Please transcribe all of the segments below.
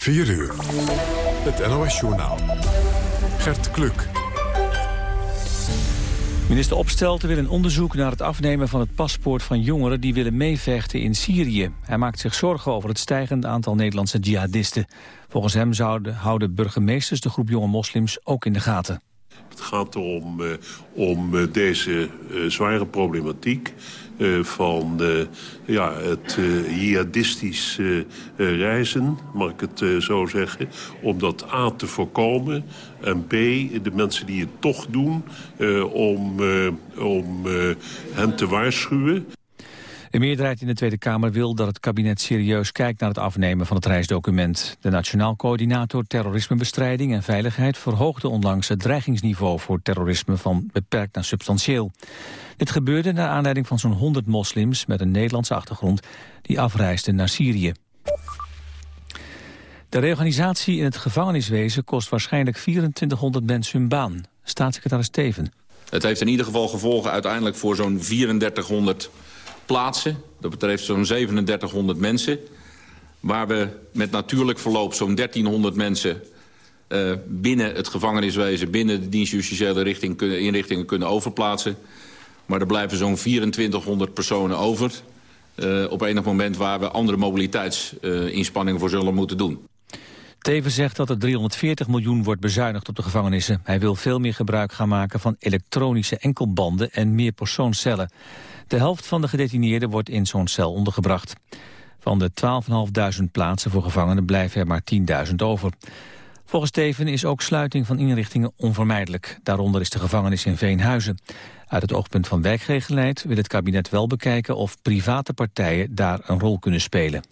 4 uur. Het NOS-journaal. Gert Kluk. Minister Opstelten wil een onderzoek naar het afnemen van het paspoort van jongeren die willen meevechten in Syrië. Hij maakt zich zorgen over het stijgende aantal Nederlandse jihadisten. Volgens hem zouden, houden burgemeesters de groep jonge moslims ook in de gaten. Het gaat erom uh, om uh, deze uh, zware problematiek van ja, het jihadistisch reizen, mag ik het zo zeggen... om dat A te voorkomen en B, de mensen die het toch doen... om, om hen te waarschuwen. De meerderheid in de Tweede Kamer wil dat het kabinet serieus kijkt naar het afnemen van het reisdocument. De Nationaal Coördinator Terrorismebestrijding en Veiligheid verhoogde onlangs het dreigingsniveau voor terrorisme van beperkt naar substantieel. Dit gebeurde naar aanleiding van zo'n 100 moslims met een Nederlandse achtergrond die afreisden naar Syrië. De reorganisatie in het gevangeniswezen kost waarschijnlijk 2400 mensen hun baan. Staatssecretaris Steven. Het heeft in ieder geval gevolgen uiteindelijk voor zo'n 3400 plaatsen. Dat betreft zo'n 3700 mensen. Waar we met natuurlijk verloop zo'n 1300 mensen uh, binnen het gevangeniswezen... binnen de dienstjustitiële richting, inrichtingen kunnen overplaatsen. Maar er blijven zo'n 2400 personen over... Uh, op enig moment waar we andere mobiliteitsinspanningen uh, voor zullen moeten doen. Teven zegt dat er 340 miljoen wordt bezuinigd op de gevangenissen. Hij wil veel meer gebruik gaan maken van elektronische enkelbanden en meer persoonscellen. De helft van de gedetineerden wordt in zo'n cel ondergebracht. Van de 12.500 plaatsen voor gevangenen blijven er maar 10.000 over. Volgens Teven is ook sluiting van inrichtingen onvermijdelijk. Daaronder is de gevangenis in Veenhuizen. Uit het oogpunt van werkgelegenheid wil het kabinet wel bekijken of private partijen daar een rol kunnen spelen.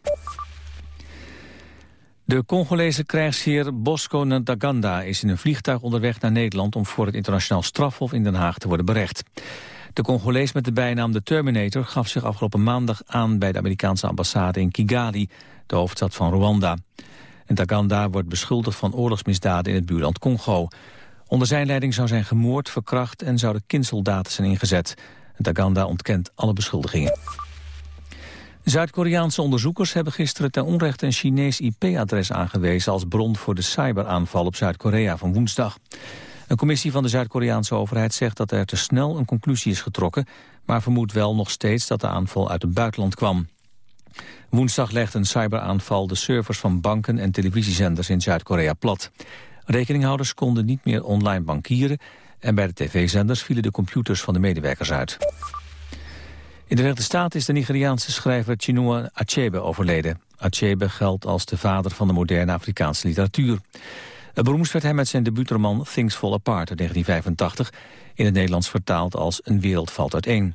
De Congolese krijgsheer Bosco Ntaganda is in een vliegtuig onderweg naar Nederland om voor het internationaal strafhof in Den Haag te worden berecht. De Congolees met de bijnaam de Terminator gaf zich afgelopen maandag aan bij de Amerikaanse ambassade in Kigali, de hoofdstad van Rwanda. Ntaganda wordt beschuldigd van oorlogsmisdaden in het buurland Congo. Onder zijn leiding zou zijn gemoord, verkracht en zouden kindsoldaten zijn ingezet. Ntaganda ontkent alle beschuldigingen. Zuid-Koreaanse onderzoekers hebben gisteren ten onrechte een Chinees IP-adres aangewezen als bron voor de cyberaanval op Zuid-Korea van woensdag. Een commissie van de Zuid-Koreaanse overheid zegt dat er te snel een conclusie is getrokken, maar vermoedt wel nog steeds dat de aanval uit het buitenland kwam. Woensdag legde een cyberaanval de servers van banken en televisiezenders in Zuid-Korea plat. Rekeninghouders konden niet meer online bankieren en bij de tv-zenders vielen de computers van de medewerkers uit. In de Verenigde Staten is de Nigeriaanse schrijver Chinua Achebe overleden. Achebe geldt als de vader van de moderne Afrikaanse literatuur. Beroemd werd hij met zijn debuutroman Things Fall Apart uit 1985... in het Nederlands vertaald als Een wereld valt uiteen.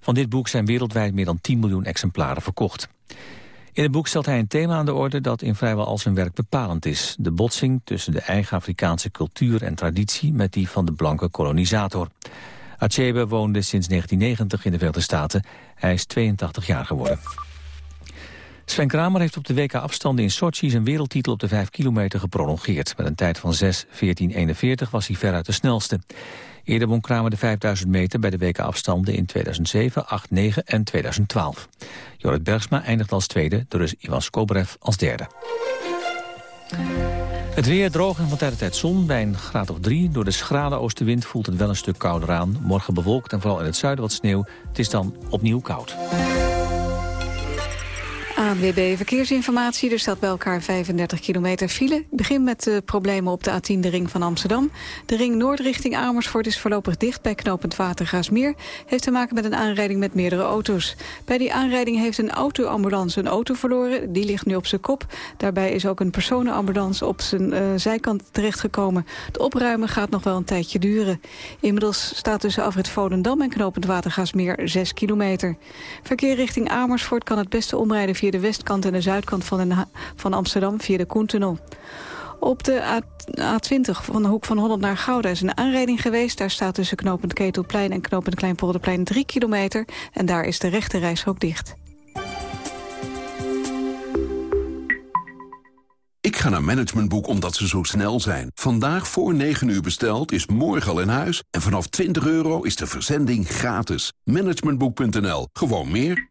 Van dit boek zijn wereldwijd meer dan 10 miljoen exemplaren verkocht. In het boek stelt hij een thema aan de orde dat in vrijwel al zijn werk bepalend is. De botsing tussen de eigen Afrikaanse cultuur en traditie met die van de blanke kolonisator. Achebe woonde sinds 1990 in de Verenigde Staten. Hij is 82 jaar geworden. Sven Kramer heeft op de WK-afstanden in Sochi zijn wereldtitel op de 5 kilometer geprolongeerd. Met een tijd van 6, 14, 41 was hij veruit de snelste. Eerder won Kramer de 5000 meter bij de WK-afstanden in 2007, 8, 9 en 2012. Jorrit Bergsma eindigt als tweede, de Rus Ivan Skobrev als derde. Het weer droog en van tijd tot tijd zon bij een graad of 3. Door de schrale oostenwind voelt het wel een stuk kouder aan. Morgen bewolkt en vooral in het zuiden wat sneeuw. Het is dan opnieuw koud. ANWB Verkeersinformatie. Er staat bij elkaar 35 kilometer file. Begin met de problemen op de A10, de ring van Amsterdam. De ring noord richting Amersfoort is voorlopig dicht bij knooppunt Watergaasmeer. Heeft te maken met een aanrijding met meerdere auto's. Bij die aanrijding heeft een autoambulance een auto verloren. Die ligt nu op zijn kop. Daarbij is ook een personenambulance op zijn uh, zijkant terechtgekomen. Het opruimen gaat nog wel een tijdje duren. Inmiddels staat tussen afrit Volendam en knooppunt Watergaasmeer 6 kilometer. Verkeer richting Amersfoort kan het beste omrijden via de westkant en de zuidkant van, van Amsterdam via de Koentunnel. Op de A20 van de hoek van Holland naar Gouda is een aanrijding geweest. Daar staat tussen knooppunt Ketelplein en knooppunt Kleinpolderplein 3 kilometer. En daar is de rechte reishok dicht. Ik ga naar Managementboek omdat ze zo snel zijn. Vandaag voor 9 uur besteld is morgen al in huis. En vanaf 20 euro is de verzending gratis. Managementboek.nl. Gewoon meer.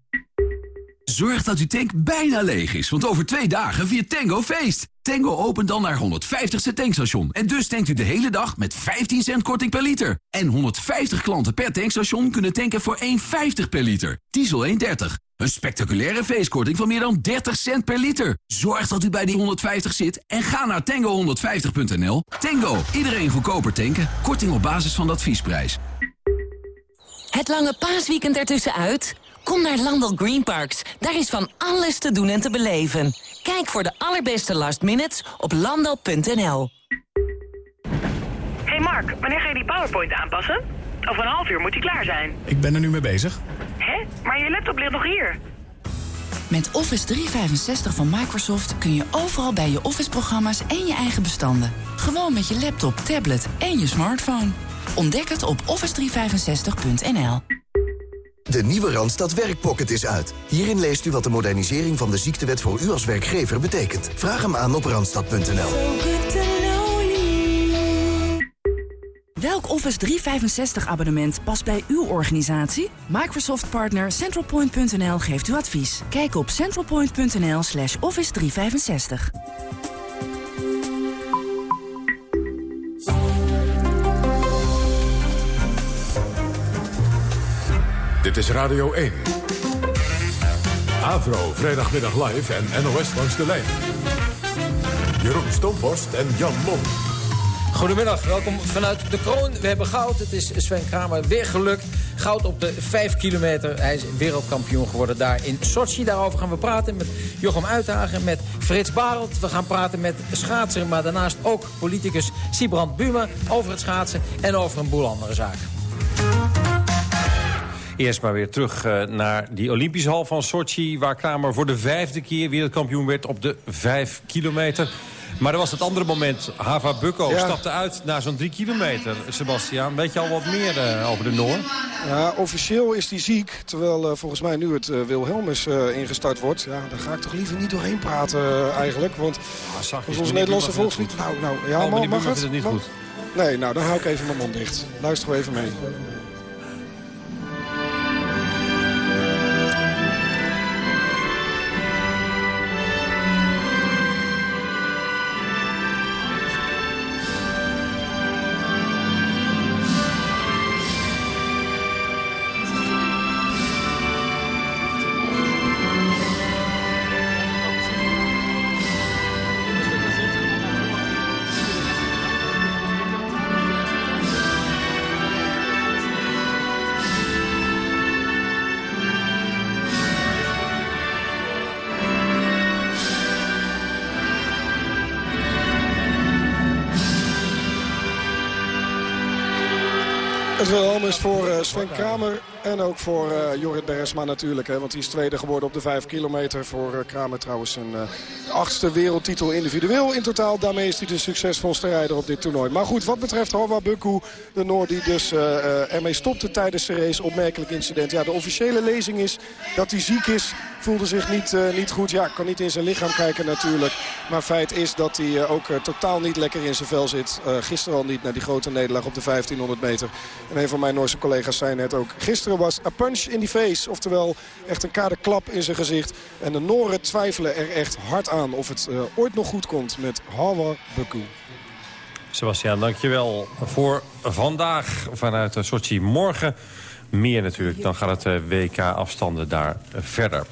Zorg dat uw tank bijna leeg is, want over twee dagen viert Tango feest. Tango opent dan naar 150ste tankstation. En dus tankt u de hele dag met 15 cent korting per liter. En 150 klanten per tankstation kunnen tanken voor 1,50 per liter. Diesel 1,30. Een spectaculaire feestkorting van meer dan 30 cent per liter. Zorg dat u bij die 150 zit en ga naar tango150.nl. Tango, iedereen goedkoper tanken. Korting op basis van de adviesprijs. Het lange paasweekend ertussenuit? Kom naar Landel Green Parks. Daar is van alles te doen en te beleven. Kijk voor de allerbeste last minutes op landel.nl. Hey Mark, wanneer ga je die PowerPoint aanpassen? Over een half uur moet die klaar zijn. Ik ben er nu mee bezig. Hè? Maar je laptop ligt nog hier. Met Office 365 van Microsoft kun je overal bij je Office-programma's en je eigen bestanden. Gewoon met je laptop, tablet en je smartphone. Ontdek het op office365.nl. De nieuwe Randstad Werkpocket is uit. Hierin leest u wat de modernisering van de ziektewet voor u als werkgever betekent. Vraag hem aan op randstad.nl. Welk Office 365 abonnement past bij uw organisatie? Microsoft partner centralpoint.nl geeft u advies. Kijk op centralpoint.nl slash office 365. Dit is Radio 1. Avro, vrijdagmiddag live en NOS langs de lijn. Jeroen Stomporst en Jan Mom. Goedemiddag, welkom vanuit de kroon. We hebben goud. Het is Sven Kramer weer gelukt. Goud op de 5 kilometer. Hij is wereldkampioen geworden daar in Sochi. Daarover gaan we praten met Jochem Uithagen, met Frits Barelt. We gaan praten met schaatser, maar daarnaast ook politicus Sibrand Buma... over het schaatsen en over een boel andere zaken. Eerst maar weer terug uh, naar die Olympische hal van Sochi... waar Kramer voor de vijfde keer wereldkampioen werd op de 5 kilometer. Maar er was het andere moment. Hava Bukko ja. stapte uit naar zo'n drie kilometer. Sebastiaan, weet je al wat meer uh, over de Noor? Ja, officieel is hij ziek. Terwijl uh, volgens mij nu het uh, Wilhelmus ingestart wordt. Ja, daar ga ik toch liever niet doorheen praten eigenlijk. Want ah, onze Nederlandse volkslied... Nou, nou, ja, oh, mag, mag het? het niet mag... goed. Nee, nou, dan hou ik even mijn mond dicht. Luister gewoon even mee. Sven Kramer en ook voor uh, Jorrit Beresma natuurlijk. Hè, want die is tweede geworden op de 5 kilometer. Voor uh, Kramer trouwens een achtste wereldtitel individueel in totaal. Daarmee is hij de succesvolste rijder op dit toernooi. Maar goed, wat betreft Hawa Bukku, de Noor die dus ermee stopte tijdens de race. Opmerkelijk incident. Ja, de officiële lezing is dat hij ziek is. Voelde zich niet, niet goed. Ja, kan niet in zijn lichaam kijken natuurlijk. Maar feit is dat hij ook totaal niet lekker in zijn vel zit. gisteren al niet naar die grote nederlaag op de 1500 meter. En een van mijn Noorse collega's zei net ook... gisteren was a punch in the face. Oftewel echt een kade klap in zijn gezicht. En de Noren twijfelen er echt hard aan of het uh, ooit nog goed komt met Hawa Baku. Sebastiaan, dankjewel voor vandaag vanuit Sochi. Morgen meer natuurlijk. Dan gaat het WK-afstanden daar verder.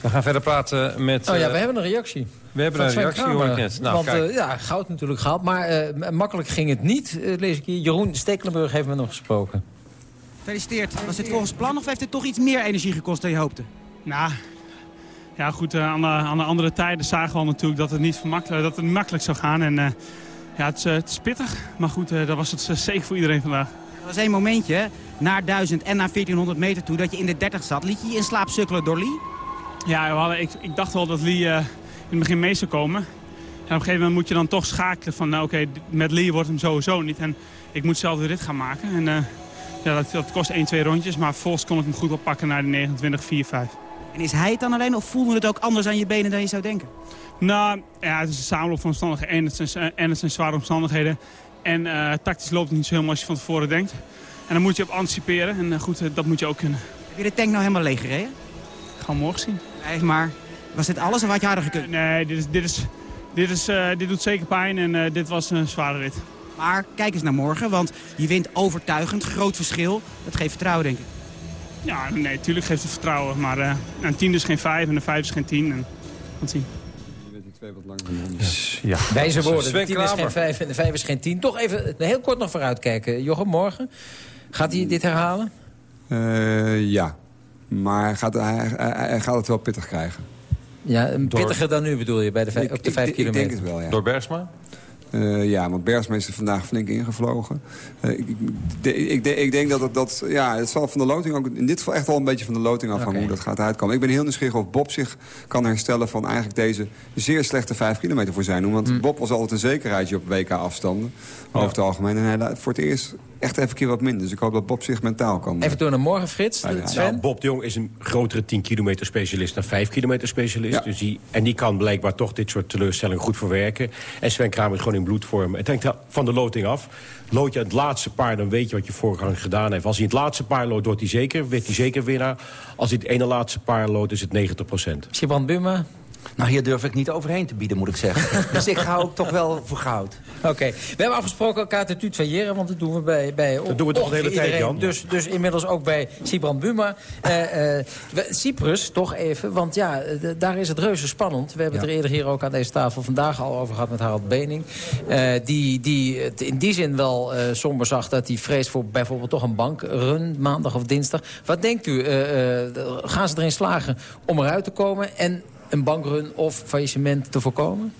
We gaan verder praten met... Oh ja, we hebben een reactie. We hebben een reactie, hoor ik net. Nou, Want uh, ja, goud natuurlijk gehaald. Maar uh, makkelijk ging het niet, uh, lees ik hier. Jeroen Stekelenburg heeft me nog gesproken. Gefeliciteerd. Was dit volgens plan of heeft het toch iets meer energie gekost dan je hoopte? Nou, ja goed, aan de, aan, de, andere tijden zagen we al natuurlijk dat het niet, dat het makkelijk zou gaan. En ja, het, het, is pittig. Maar goed, dat was het zeker voor iedereen vandaag. Er was één momentje, naar 1000 en naar 1400 meter toe, dat je in de 30 zat. Liet je je in slaap sukkelen door Lee? Ja, we hadden, ik, ik dacht wel dat Lee in het begin mee zou komen. een gegeven moment moet je dan toch schakelen van, nou oké, met Lee wordt hem sowieso niet. En ik moet zelf de rit gaan maken. En ja, dat, dat kost 1, 2 rondjes, maar volgens kon ik hem goed oppakken naar de 29, 4, 5. En is hij het dan alleen of voelde het ook anders aan je benen dan je zou denken? Nou, ja, het is een samenloop van omstandigheden en het zijn, en het zijn zware omstandigheden. En uh, tactisch loopt het niet zo helemaal als je van tevoren denkt. En dan moet je op anticiperen en uh, goed, uh, dat moet je ook kunnen. Heb je de tank nou helemaal leeg gereden? Gaan we morgen zien. Nee, maar was dit alles of had je harder gekund? Nee, dit, is, dit, is, dit, is, dit doet zeker pijn en dit was een zware rit. Maar kijk eens naar morgen, want je wint overtuigend, groot verschil. Dat geeft vertrouwen, denk ik. Ja, nee, natuurlijk geeft het vertrouwen. Maar uh, een 10 is geen 5 en een 5 is geen 10. En, wat zien. Twee wat langer dan ja. Wijze woorden, de 10 is geen 5 en de 5 is geen 10. Toch even heel kort nog vooruitkijken. Jochem, morgen. Gaat hij dit herhalen? Uh, ja, maar hij gaat, hij, hij gaat het wel pittig krijgen. Ja, pittiger dan nu bedoel je bij de vijf, op de 5 kilometer? Ik denk het wel, ja. Door Bergsma? Uh, ja, want Bergsma is er vandaag flink ingevlogen. Uh, ik, ik, ik, ik, denk dat het, dat, ja, het zal van de loting ook in dit geval echt wel een beetje van de loting afhangen okay. hoe dat gaat uitkomen. Ik ben heel nieuwsgierig of Bob zich kan herstellen van eigenlijk deze zeer slechte 5 kilometer voor zijn. Want mm. Bob was altijd een zekerheidje op WK-afstanden, ja. over het algemeen. En hij voor het eerst echt even een keer wat minder. Dus ik hoop dat Bob zich mentaal kan... Even door naar morgen, Frits. Ja, ja. Nou, Bob de Jong is een grotere 10 kilometer specialist dan 5 kilometer specialist. Ja. Dus die, en die kan blijkbaar toch dit soort teleurstellingen goed verwerken. En Sven Kramer is gewoon in bloedvorm. Het hangt van de loting af. Lood je het laatste paar, dan weet je wat je voorgang gedaan heeft. Als hij het laatste paar loodt, wordt hij zeker, werd hij zeker winnaar. Als hij het ene laatste paar loodt, is het 90 procent. Sibran Buma, nou, hier durf ik niet overheen te bieden, moet ik zeggen. dus ik ga ook toch wel voor goud. Oké. Okay. We hebben afgesproken elkaar te tutoyeren, want dat doen we bij... bij dat doen we toch de hele iedereen. tijd, Jan? Dus, dus inmiddels ook bij Sibran Buma. Uh, uh, Cyprus, toch even, want ja, daar is het reuze spannend. We hebben ja. het er eerder hier ook aan deze tafel vandaag al over gehad met Harald Bening. Uh, die, die het in die zin wel somber zag dat hij vreest voor bijvoorbeeld toch een bankrun, maandag of dinsdag. Wat denkt u, gaan ze erin slagen om eruit te komen en een bankrun of faillissement te voorkomen?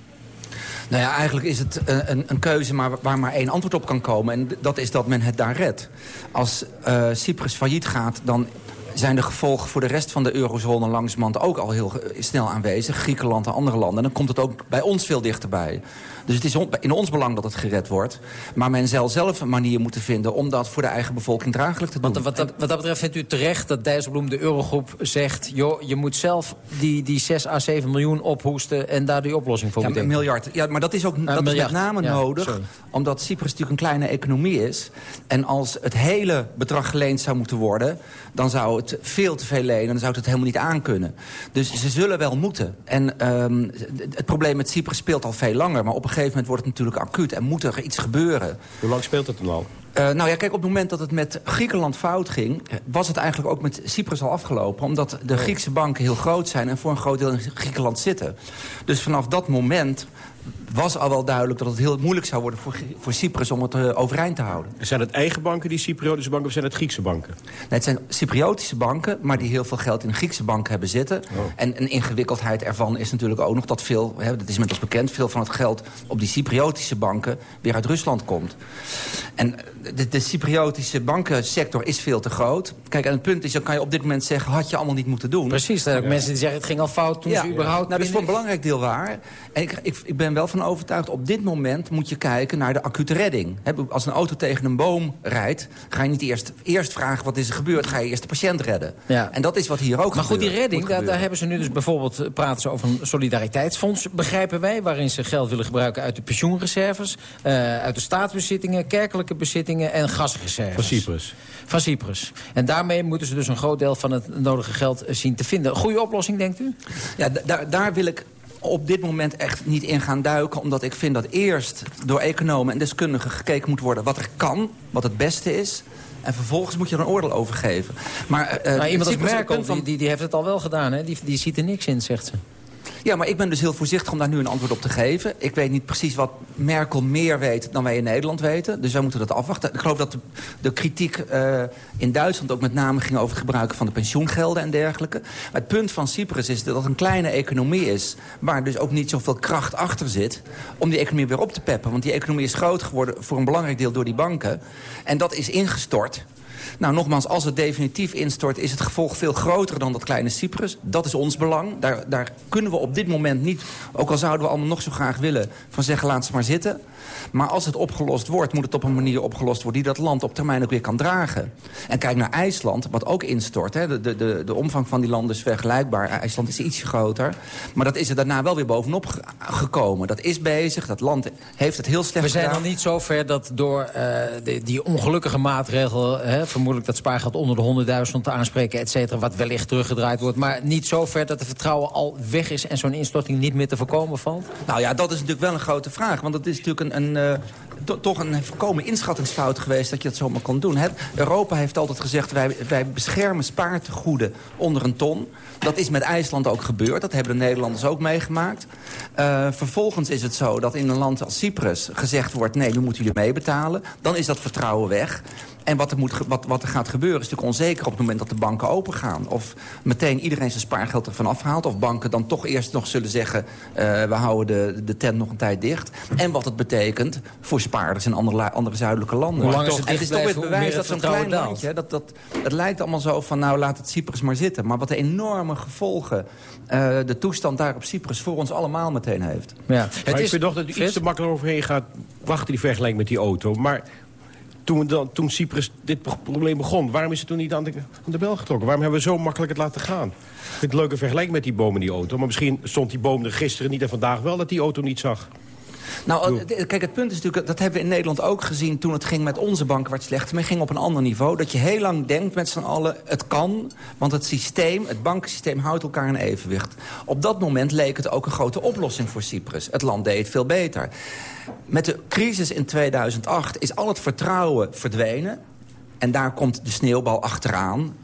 Nou ja, eigenlijk is het een, een keuze maar, waar maar één antwoord op kan komen. En dat is dat men het daar redt. Als uh, Cyprus failliet gaat, dan zijn de gevolgen voor de rest van de eurozone langzamerhand ook al heel snel aanwezig. Griekenland en andere landen. En dan komt het ook bij ons veel dichterbij. Dus het is in ons belang dat het gered wordt. Maar men zal zelf een manier moeten vinden om dat voor de eigen bevolking draaglijk te doen. Want wat, dat, wat dat betreft vindt u terecht dat Dijsselbloem, de eurogroep, zegt... joh, je moet zelf die, die 6 à 7 miljoen ophoesten en daar die oplossing voor ja, bedenken. Een miljard. Ja, maar dat is ook dat miljard. is met name ja, nodig, sorry. omdat Cyprus natuurlijk een kleine economie is. En als het hele bedrag geleend zou moeten worden... dan zou het veel te veel lenen en dan zou het het helemaal niet aankunnen. Dus ze zullen wel moeten. En um, het probleem met Cyprus speelt al veel langer. Maar op een gegeven moment wordt het natuurlijk acuut en moet er iets gebeuren. Hoe lang speelt het dan al? Uh, nou ja, kijk, op het moment dat het met Griekenland fout ging... was het eigenlijk ook met Cyprus al afgelopen. Omdat de Griekse banken heel groot zijn en voor een groot deel in Griekenland zitten. Dus vanaf dat moment was al wel duidelijk dat het heel moeilijk zou worden voor, voor Cyprus om het uh, overeind te houden. Zijn het eigen banken, die Cypriotische banken, of zijn het Griekse banken? Nee, het zijn Cypriotische banken, maar die heel veel geld in Griekse banken hebben zitten. Oh. En een ingewikkeldheid ervan is natuurlijk ook nog dat veel, hè, dat is inmiddels bekend... veel van het geld op die Cypriotische banken weer uit Rusland komt. En de, de Cypriotische bankensector is veel te groot. Kijk, en het punt is, dan kan je op dit moment zeggen... had je allemaal niet moeten doen. Precies, er zijn ook ja. mensen die zeggen... het ging al fout toen ja. ze überhaupt... Nou, dat is voor een belangrijk deel waar. En ik, ik, ik ben wel van overtuigd... op dit moment moet je kijken naar de acute redding. He, als een auto tegen een boom rijdt... ga je niet eerst, eerst vragen wat is er gebeurd... ga je eerst de patiënt redden. Ja. En dat is wat hier ook Maar gebeurt, goed, die redding, daar, daar, hebben ze nu dus bijvoorbeeld... praten ze over een solidariteitsfonds, begrijpen wij... waarin ze geld willen gebruiken uit de pensioenreserves... Uh, uit de staatsbezittingen, kerkelijke bezittingen en gasreserves. Van Cyprus. Van Cyprus. En daarmee moeten ze dus een groot deel van het nodige geld zien te vinden. Goede oplossing, denkt u? Ja, daar, wil ik op dit moment echt niet in gaan duiken. Omdat ik vind dat eerst door economen en deskundigen gekeken moet worden... wat er kan, wat het beste is... En vervolgens moet je er een oordeel over geven. Maar, uh, nou, iemand als Merkel, van... die, die, die heeft het al wel gedaan. Hè? Die, die ziet er niks in, zegt ze. Ja, maar ik ben dus heel voorzichtig om daar nu een antwoord op te geven. Ik weet niet precies wat Merkel meer weet dan wij in Nederland weten. Dus wij moeten dat afwachten. Ik geloof dat de, kritiek uh, in Duitsland ook met name ging over het gebruiken van de pensioengelden en dergelijke. Maar het punt van Cyprus is dat het een kleine economie is... waar dus ook niet zoveel kracht achter zit om die economie weer op te peppen. Want die economie is groot geworden voor een belangrijk deel door die banken. En dat is ingestort. Nou, nogmaals, als het definitief instort... is het gevolg veel groter dan dat kleine Cyprus. Dat is ons belang. Daar, daar kunnen we op dit moment niet... ook al zouden we allemaal nog zo graag willen... van zeggen, laat ze maar zitten. Maar als het opgelost wordt, moet het op een manier opgelost worden... die dat land op termijn ook weer kan dragen. En kijk naar IJsland, wat ook instort. Hè. De, de, de, omvang van die landen is vergelijkbaar. IJsland is ietsje groter. Maar dat is er daarna wel weer bovenop gekomen. Dat is bezig, dat land heeft het heel slecht We zijn gedaan. nog niet zo ver dat door uh, de, die ongelukkige maatregel... Hè, vermoedelijk dat spaargeld onder de 100.000 te aanspreken, et cetera... wat wellicht teruggedraaid wordt. Maar niet zo ver dat het vertrouwen al weg is... en zo'n instorting niet meer te voorkomen valt? Nou ja, dat is natuurlijk wel een grote vraag. Want het is natuurlijk een, een uh, to, toch een voorkomen inschattingsfout geweest... dat je dat zomaar kon doen. Europa heeft altijd gezegd, wij, wij beschermen spaartegoeden onder een ton... Dat is met IJsland ook gebeurd. Dat hebben de Nederlanders ook meegemaakt. Uh, vervolgens is het zo dat in een land als Cyprus gezegd wordt... nee, nu moeten jullie meebetalen. Dan is dat vertrouwen weg. En wat er, moet, wat, wat er gaat gebeuren is natuurlijk onzeker op het moment dat de banken open gaan. Of meteen iedereen zijn spaargeld ervan afhaalt. Of banken dan toch eerst nog zullen zeggen... Uh, we houden de, de tent nog een tijd dicht. En wat het betekent voor spaarders in andere, andere zuidelijke landen. Hoe lang is het, en het is toch weer het bewijs dat zo'n klein landje... Dat, dat, het lijkt allemaal zo van, nou laat het Cyprus maar zitten. Maar wat de enorme gevolgen uh, de toestand daar op Cyprus voor ons allemaal meteen heeft. Ja. Het is, ik vind toch dat u iets te makkelijk overheen gaat wachten die vergelijking met die auto. Maar toen, dan, toen Cyprus dit probleem begon, waarom is het toen niet aan de, aan de bel getrokken? Waarom hebben we zo makkelijk het laten gaan? Ik vind het leuke vergelijking met die boom en die auto. Maar misschien stond die boom er gisteren niet en vandaag wel dat die auto niet zag. Nou, kijk, het punt is natuurlijk, dat hebben we in Nederland ook gezien... toen het ging met onze banken waar het slecht mee ging op een ander niveau. Dat je heel lang denkt met z'n allen, het kan. Want het systeem, het bankensysteem houdt elkaar in evenwicht. Op dat moment leek het ook een grote oplossing voor Cyprus. Het land deed het veel beter. Met de crisis in 2008 is al het vertrouwen verdwenen. En daar komt de sneeuwbal achteraan.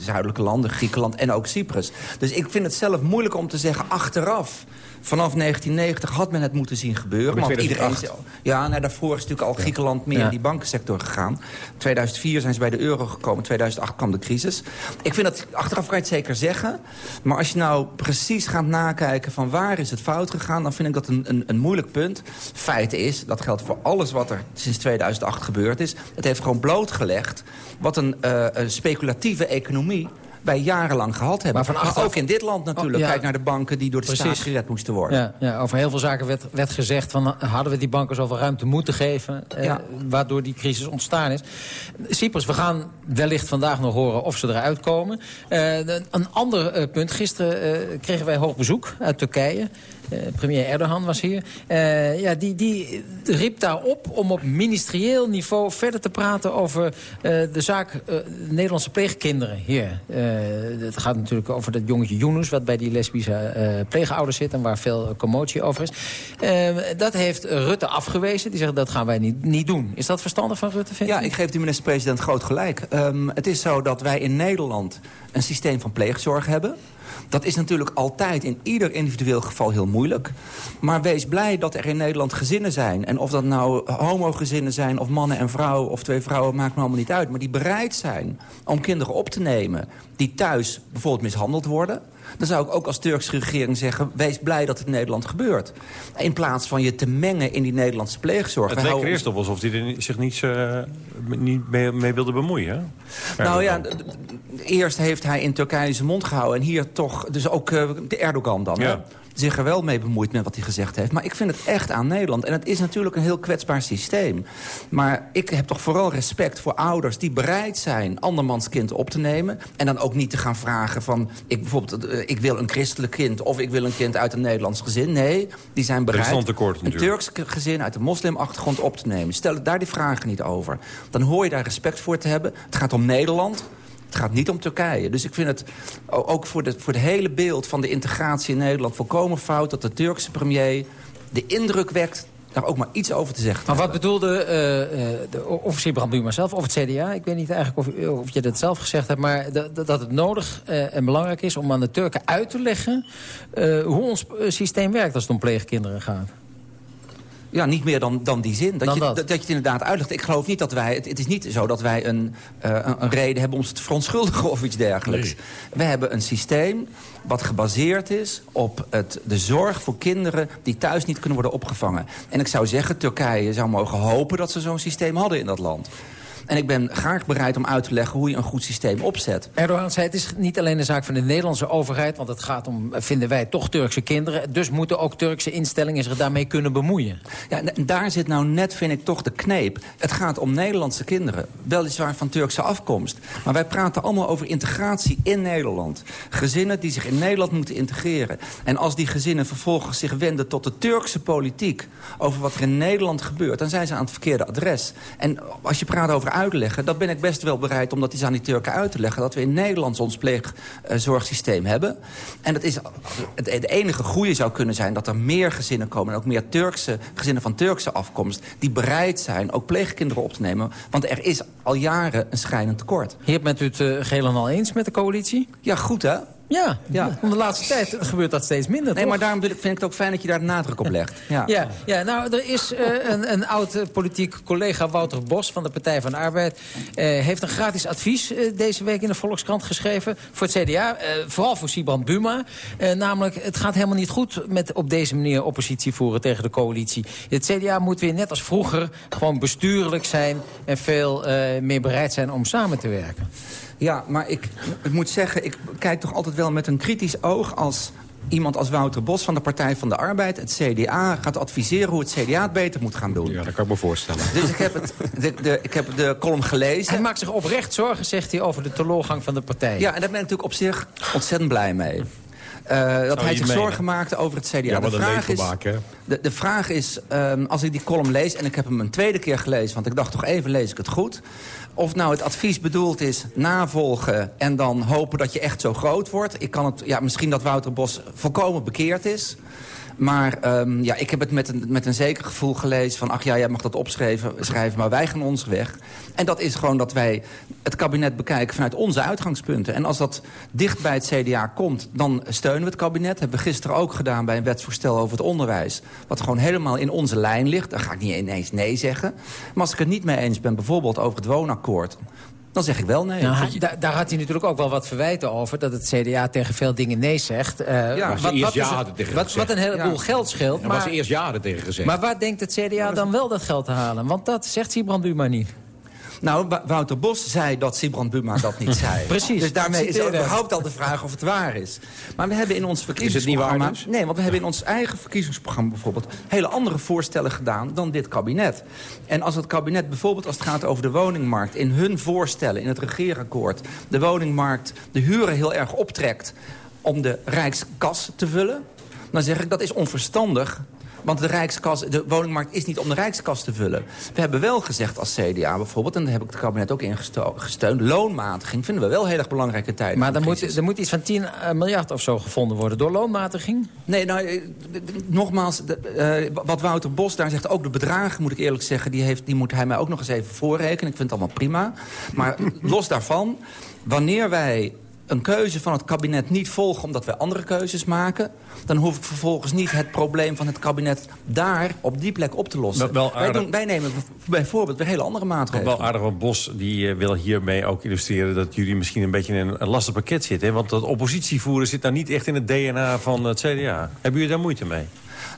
Zuidelijke landen, Griekenland en ook Cyprus. Dus ik vind het zelf moeilijk om te zeggen achteraf... Vanaf 1990 had men het moeten zien gebeuren. Want iedereen, ja, nou, daarvoor is natuurlijk al Griekenland meer ja. in die bankensector gegaan. 2004 zijn ze bij de euro gekomen. 2008 kwam de crisis. Ik vind dat, achteraf kan je het zeker zeggen. Maar als je nou precies gaat nakijken van waar is het fout gegaan... dan vind ik dat een, een, een moeilijk punt. Feit is, dat geldt voor alles wat er sinds 2008 gebeurd is... het heeft gewoon blootgelegd wat een, uh, een speculatieve economie wij jarenlang gehad hebben. Maar, ook in dit land natuurlijk. Oh, ja. Kijk naar de banken die door de Precies. staat gered moesten worden. Ja, ja, over heel veel zaken werd, werd gezegd... Van, hadden we die banken zoveel ruimte moeten geven... Eh, waardoor die crisis ontstaan is. Cyprus, we gaan wellicht vandaag nog horen of ze eruit komen. Uh, een ander uh, punt. Gisteren uh, kregen wij hoog bezoek uit Turkije. Uh, premier Erdogan was hier. Uh, ja, die, die riep daar op om op ministerieel niveau verder te praten over uh, de zaak Nederlandse pleegkinderen hier. het gaat natuurlijk over dat jongetje Yunus, wat bij die lesbische pleegouders zit en waar veel commotie over is. dat heeft Rutte afgewezen. Die zegt dat gaan wij niet, niet doen. Is dat verstandig van Rutte? Ja, ik geef de minister-president groot gelijk. Um, het is zo dat wij in Nederland een systeem van pleegzorg hebben. Dat is natuurlijk altijd in ieder individueel geval heel moeilijk. Maar wees blij dat er in Nederland gezinnen zijn. En of dat nou homogezinnen zijn of mannen en vrouwen... of twee vrouwen, maakt me allemaal niet uit. Maar die bereid zijn om kinderen op te nemen... die thuis bijvoorbeeld mishandeld worden... Dan zou ik ook als Turkse regering zeggen... wees blij dat het in Nederland gebeurt. In plaats van je te mengen in die Nederlandse pleegzorg. Het leek er eerst op alsof hij er zich niet, uh, niet mee, mee, wilde bemoeien. Hè? Nou ja, eerst heeft hij in Turkije zijn mond gehouden... en hier toch, dus ook uh, de Erdogan dan. Ja. Hè? Zich er wel mee bemoeit met wat hij gezegd heeft. Maar ik vind het echt aan Nederland. En het is natuurlijk een heel kwetsbaar systeem. Maar ik heb toch vooral respect voor ouders die bereid zijn... andermans kind op te nemen. En dan ook niet te gaan vragen van... Ik, bijvoorbeeld, uh, ik wil een christelijk kind of ik wil een kind uit een Nederlands gezin. Nee, die zijn bereid tekort, een Turks gezin uit een moslimachtergrond op te nemen. Stel daar die vragen niet over. Dan hoor je daar respect voor te hebben. Het gaat om Nederland. Het gaat niet om Turkije. Dus ik vind het ook voor, de, voor het hele beeld van de integratie in Nederland... volkomen fout dat de Turkse premier de indruk wekt daar ook maar iets over te zeggen. Maar wat bedoelde uh, de officier Brand maar zelf, of het CDA? Ik weet niet eigenlijk of, of je dat zelf gezegd hebt... maar dat, het nodig en belangrijk is om aan de Turken uit te leggen... Hoe ons systeem werkt als het om pleegkinderen gaat. Ja, niet meer dan, dan die zin. Dat, je, dat. dat. je het inderdaad uitlegt. Ik geloof niet dat wij... Het, het is niet zo dat wij een, uh, een, een, reden hebben om ze te verontschuldigen of iets dergelijks. Nee. We hebben een systeem wat gebaseerd is op het, de zorg voor kinderen... die thuis niet kunnen worden opgevangen. En ik zou zeggen, Turkije zou mogen hopen dat ze zo'n systeem hadden in dat land. En ik ben graag bereid om uit te leggen hoe je een goed systeem opzet. Erdogan zei, het is niet alleen een zaak van de Nederlandse overheid... want het gaat om, vinden wij, toch Turkse kinderen. Dus moeten ook Turkse instellingen zich daarmee kunnen bemoeien. Ja, en daar zit nou net, vind ik, toch de kneep. Het gaat om Nederlandse kinderen. Weliswaar van Turkse afkomst. Maar wij praten allemaal over integratie in Nederland. Gezinnen die zich in Nederland moeten integreren. En als die gezinnen vervolgens zich wenden tot de Turkse politiek... over wat er in Nederland gebeurt, dan zijn ze aan het verkeerde adres. En als je praat over uitleggen, dan ben ik best wel bereid... om dat eens aan die Turken uit te leggen. Dat we in Nederland ons pleegzorgsysteem hebben. En dat is, het, het enige goede zou kunnen zijn dat er meer gezinnen komen... en ook meer Turkse gezinnen van Turkse afkomst... die bereid zijn ook pleegkinderen op te nemen. Want er is al jaren een schrijnend tekort. Heer, bent u het uh, geheel en al eens met de coalitie? Ja, goed hè? Ja, ja. de laatste tijd gebeurt dat steeds minder, Nee, maar daarom vind ik het ook fijn dat je daar de nadruk op legt. Ja, ja, ja nou, er is uh, een, een oud uh, politiek collega, Wouter Bos... van de Partij van de Arbeid... Uh, heeft een gratis advies deze week in de Volkskrant geschreven... voor het CDA, vooral voor Sibrand Buma. namelijk, het gaat helemaal niet goed met op deze manier oppositie voeren tegen de coalitie. Het CDA moet weer net als vroeger gewoon bestuurlijk zijn... en veel meer bereid zijn om samen te werken. Ja, maar ik, ik moet zeggen, ik kijk toch altijd wel met een kritisch oog... als iemand als Wouter Bos van de Partij van de Arbeid, het CDA... gaat adviseren hoe het CDA het beter moet gaan doen. Ja, dat kan ik me voorstellen. Dus ik heb, het, de, de, ik heb de column gelezen. Hij maakt zich oprecht zorgen, zegt hij, over de teleurgang van de partij. Ja, en daar ben ik natuurlijk op zich ontzettend blij mee. Uh, dat hij zich zorgen maakte over het CDA. Ja, de, vraag is, maken, de, de, vraag is, um, als ik die column lees... en ik heb hem een tweede keer gelezen... want ik dacht toch even lees ik het goed... of nou het advies bedoeld is navolgen... en dan hopen dat je echt zo groot wordt. Ik kan het, ja, misschien dat Wouter Bos volkomen bekeerd is... Maar um, ja, ik heb het met een, met een zeker gevoel gelezen van... ach ja, jij mag dat opschrijven, schrijven, maar wij gaan ons weg. En dat is gewoon dat wij het kabinet bekijken vanuit onze uitgangspunten. En als dat dicht bij het CDA komt, dan steunen we het kabinet. Dat hebben we gisteren ook gedaan bij een wetsvoorstel over het onderwijs. Wat gewoon helemaal in onze lijn ligt. Daar ga ik niet ineens nee zeggen. Maar als ik het niet mee eens ben, bijvoorbeeld over het woonakkoord dan zeg ik wel nee. Nou, daar, daar had hij natuurlijk ook wel wat verwijten over... dat het CDA tegen veel dingen nee zegt. Uh, ja, wat, wat, ja tegen wat, wat een heleboel ja. geld scheelt. maar, was eerst ja tegen gezegd. Maar waar denkt het CDA dan wel dat geld te halen? Want dat zegt Sibrand Buma niet. Nou, Wouter Bos zei dat Sibrand Buma dat niet zei. Precies. Dus daarmee is überhaupt al de vraag of het waar is. Maar we hebben in ons verkiezingsprogramma... Dus? Nee, want we hebben in ons eigen verkiezingsprogramma bijvoorbeeld... hele andere voorstellen gedaan dan dit kabinet. En als het kabinet bijvoorbeeld als het gaat over de woningmarkt... in hun voorstellen, in het regeerakkoord... de woningmarkt de huren heel erg optrekt om de rijkskas te vullen... dan zeg ik dat is onverstandig want de, rijkskas, de woningmarkt is niet om de rijkskas te vullen. We hebben wel gezegd als CDA bijvoorbeeld... en daar heb ik het kabinet ook in gesteund... loonmatiging vinden we wel heel erg belangrijke tijd. Maar er moet, er moet iets van 10 uh, miljard of zo gevonden worden door loonmatiging? Nee, nou, nogmaals, de, uh, wat Wouter Bos daar zegt... ook de bedragen, moet ik eerlijk zeggen... die, heeft, die moet hij mij ook nog eens even voorrekenen. Ik vind het allemaal prima. Maar los daarvan, wanneer wij een keuze van het kabinet niet volgen omdat wij andere keuzes maken... dan hoef ik vervolgens niet het probleem van het kabinet daar op die plek op te lossen. Wel, wij, doen, wij, nemen bijvoorbeeld weer hele andere maatregelen. Wel aardig, want Bos die, uh, wil hiermee ook illustreren... dat jullie misschien een beetje in een, lastig pakket zitten. Hè? Want dat oppositievoeren zit nou niet echt in het DNA van het CDA. Hebben jullie daar moeite mee?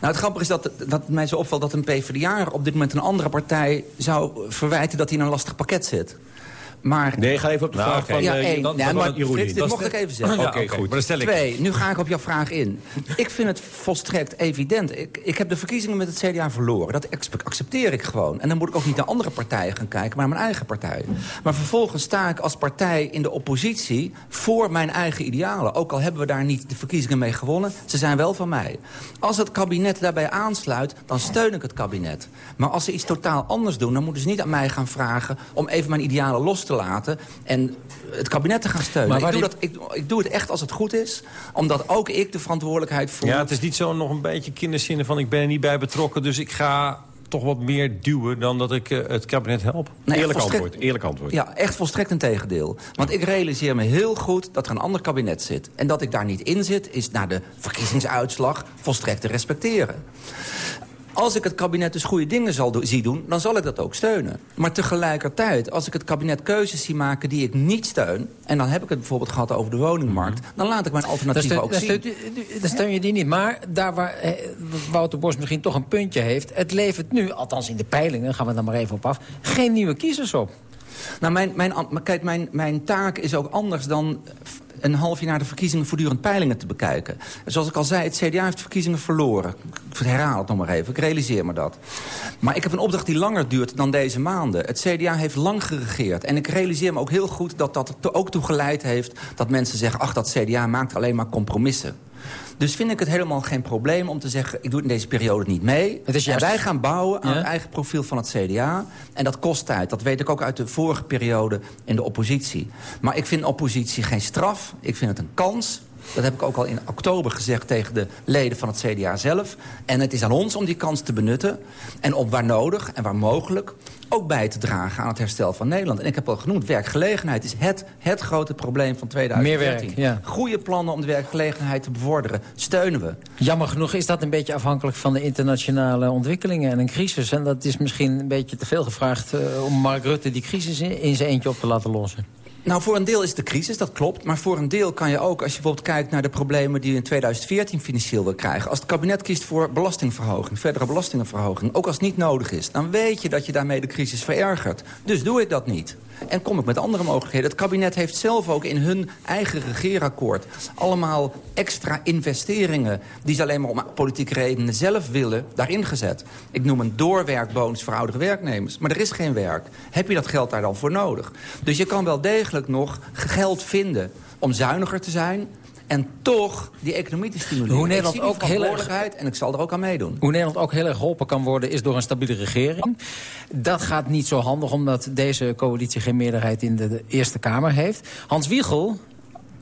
Nou, het grappige is dat, dat het mij zo opvalt dat een PvdA op dit moment een andere partij zou verwijten dat hij in een lastig pakket zit. Maar, nee, ga even op de nou, vraag okay. van... Ja, één. Dan, nee, dan, maar, dan, Frits, dit mocht ik even zeggen. Oké, okay, goed. Maar stel ik. Twee, nu ga ik op jouw vraag in. ik vind het volstrekt evident. Ik, ik heb de verkiezingen met het CDA verloren. Dat accepteer ik gewoon. En dan moet ik ook niet naar andere partijen gaan kijken, maar naar mijn eigen partij. Maar vervolgens sta ik als partij in de oppositie voor mijn eigen idealen. Ook al hebben we daar niet de verkiezingen mee gewonnen. Ze zijn wel van mij. Als het kabinet daarbij aansluit, dan steun ik het kabinet. Maar als ze iets totaal anders doen, dan moeten ze niet aan mij gaan vragen... om even mijn idealen los te laten en het kabinet te gaan steunen. Ik doe, die... dat, ik, ik, doe het echt als het goed is, omdat ook ik de verantwoordelijkheid voel. Ja, het is niet zo nog een beetje kinderzinnen van ik ben er niet bij betrokken... dus ik ga toch wat meer duwen dan dat ik uh, het kabinet help? Nee, eerlijk, antwoord, eerlijk antwoord. Ja, echt volstrekt een tegendeel. Want ik realiseer me heel goed dat er een ander kabinet zit. En dat ik daar niet in zit, is naar de verkiezingsuitslag volstrekt te respecteren. Als ik het kabinet dus goede dingen zal do zie doen, dan zal ik dat ook steunen. Maar tegelijkertijd, als ik het kabinet keuzes zie maken die ik niet steun... en dan heb ik het bijvoorbeeld gehad over de woningmarkt... dan laat ik mijn alternatieven ook zien. Dan steun je die niet. Maar daar waar eh, Wouter Bos misschien toch een puntje heeft... het levert nu, althans in de peilingen, gaan we dan maar even op af... geen nieuwe kiezers op. Nou, mijn, mijn, kijk, mijn, mijn taak is ook anders dan een half jaar na de verkiezingen voortdurend peilingen te bekijken. Zoals ik al zei, het CDA heeft verkiezingen verloren. Ik herhaal het nog maar even, ik realiseer me dat. Maar ik heb een opdracht die langer duurt dan deze maanden. Het CDA heeft lang geregeerd. En ik realiseer me ook heel goed dat dat ook toe geleid heeft... dat mensen zeggen, ach, dat CDA maakt alleen maar compromissen. Dus vind ik het helemaal geen probleem om te zeggen... ik doe het in deze periode niet mee. Het is juist... En wij gaan bouwen aan het eigen profiel van het CDA. En dat kost tijd. Dat weet ik ook uit de vorige periode in de oppositie. Maar ik vind oppositie geen straf. Ik vind het een kans. Dat heb ik ook al in oktober gezegd tegen de leden van het CDA zelf. En het is aan ons om die kans te benutten. En op waar nodig en waar mogelijk ook bij te dragen aan het herstel van Nederland. En ik heb al genoemd, werkgelegenheid is het, het grote probleem van 2013. Meer werk, ja. Goede plannen om de werkgelegenheid te bevorderen, steunen we. Jammer genoeg is dat een beetje afhankelijk van de internationale ontwikkelingen en een crisis. En dat is misschien een beetje te veel gevraagd uh, om Mark Rutte die crisis in, in zijn eentje op te laten lossen. Nou, voor een deel is de crisis, dat klopt. Maar voor een deel kan je ook, als je bijvoorbeeld kijkt naar de problemen... die je in 2014 financieel wil krijgen. Als het kabinet kiest voor belastingverhoging, verdere belastingenverhoging... ook als het niet nodig is, dan weet je dat je daarmee de crisis verergert. Dus doe ik dat niet. En kom ik met andere mogelijkheden. Het kabinet heeft zelf ook in hun eigen regeerakkoord... allemaal extra investeringen... die ze alleen maar om politieke redenen zelf willen, daarin gezet. Ik noem een doorwerkbonus voor oudere werknemers. Maar er is geen werk. Heb je dat geld daar dan voor nodig? Dus je kan wel degelijk nog geld vinden om zuiniger te zijn en toch die economie te stimuleren. Hoe Nederland ook heel erg en ik zal er ook aan meedoen. Hoe Nederland ook heel erg geholpen kan worden is door een stabiele regering. Dat gaat niet zo handig omdat deze coalitie geen meerderheid in de, Eerste Kamer heeft. Hans Wiegel,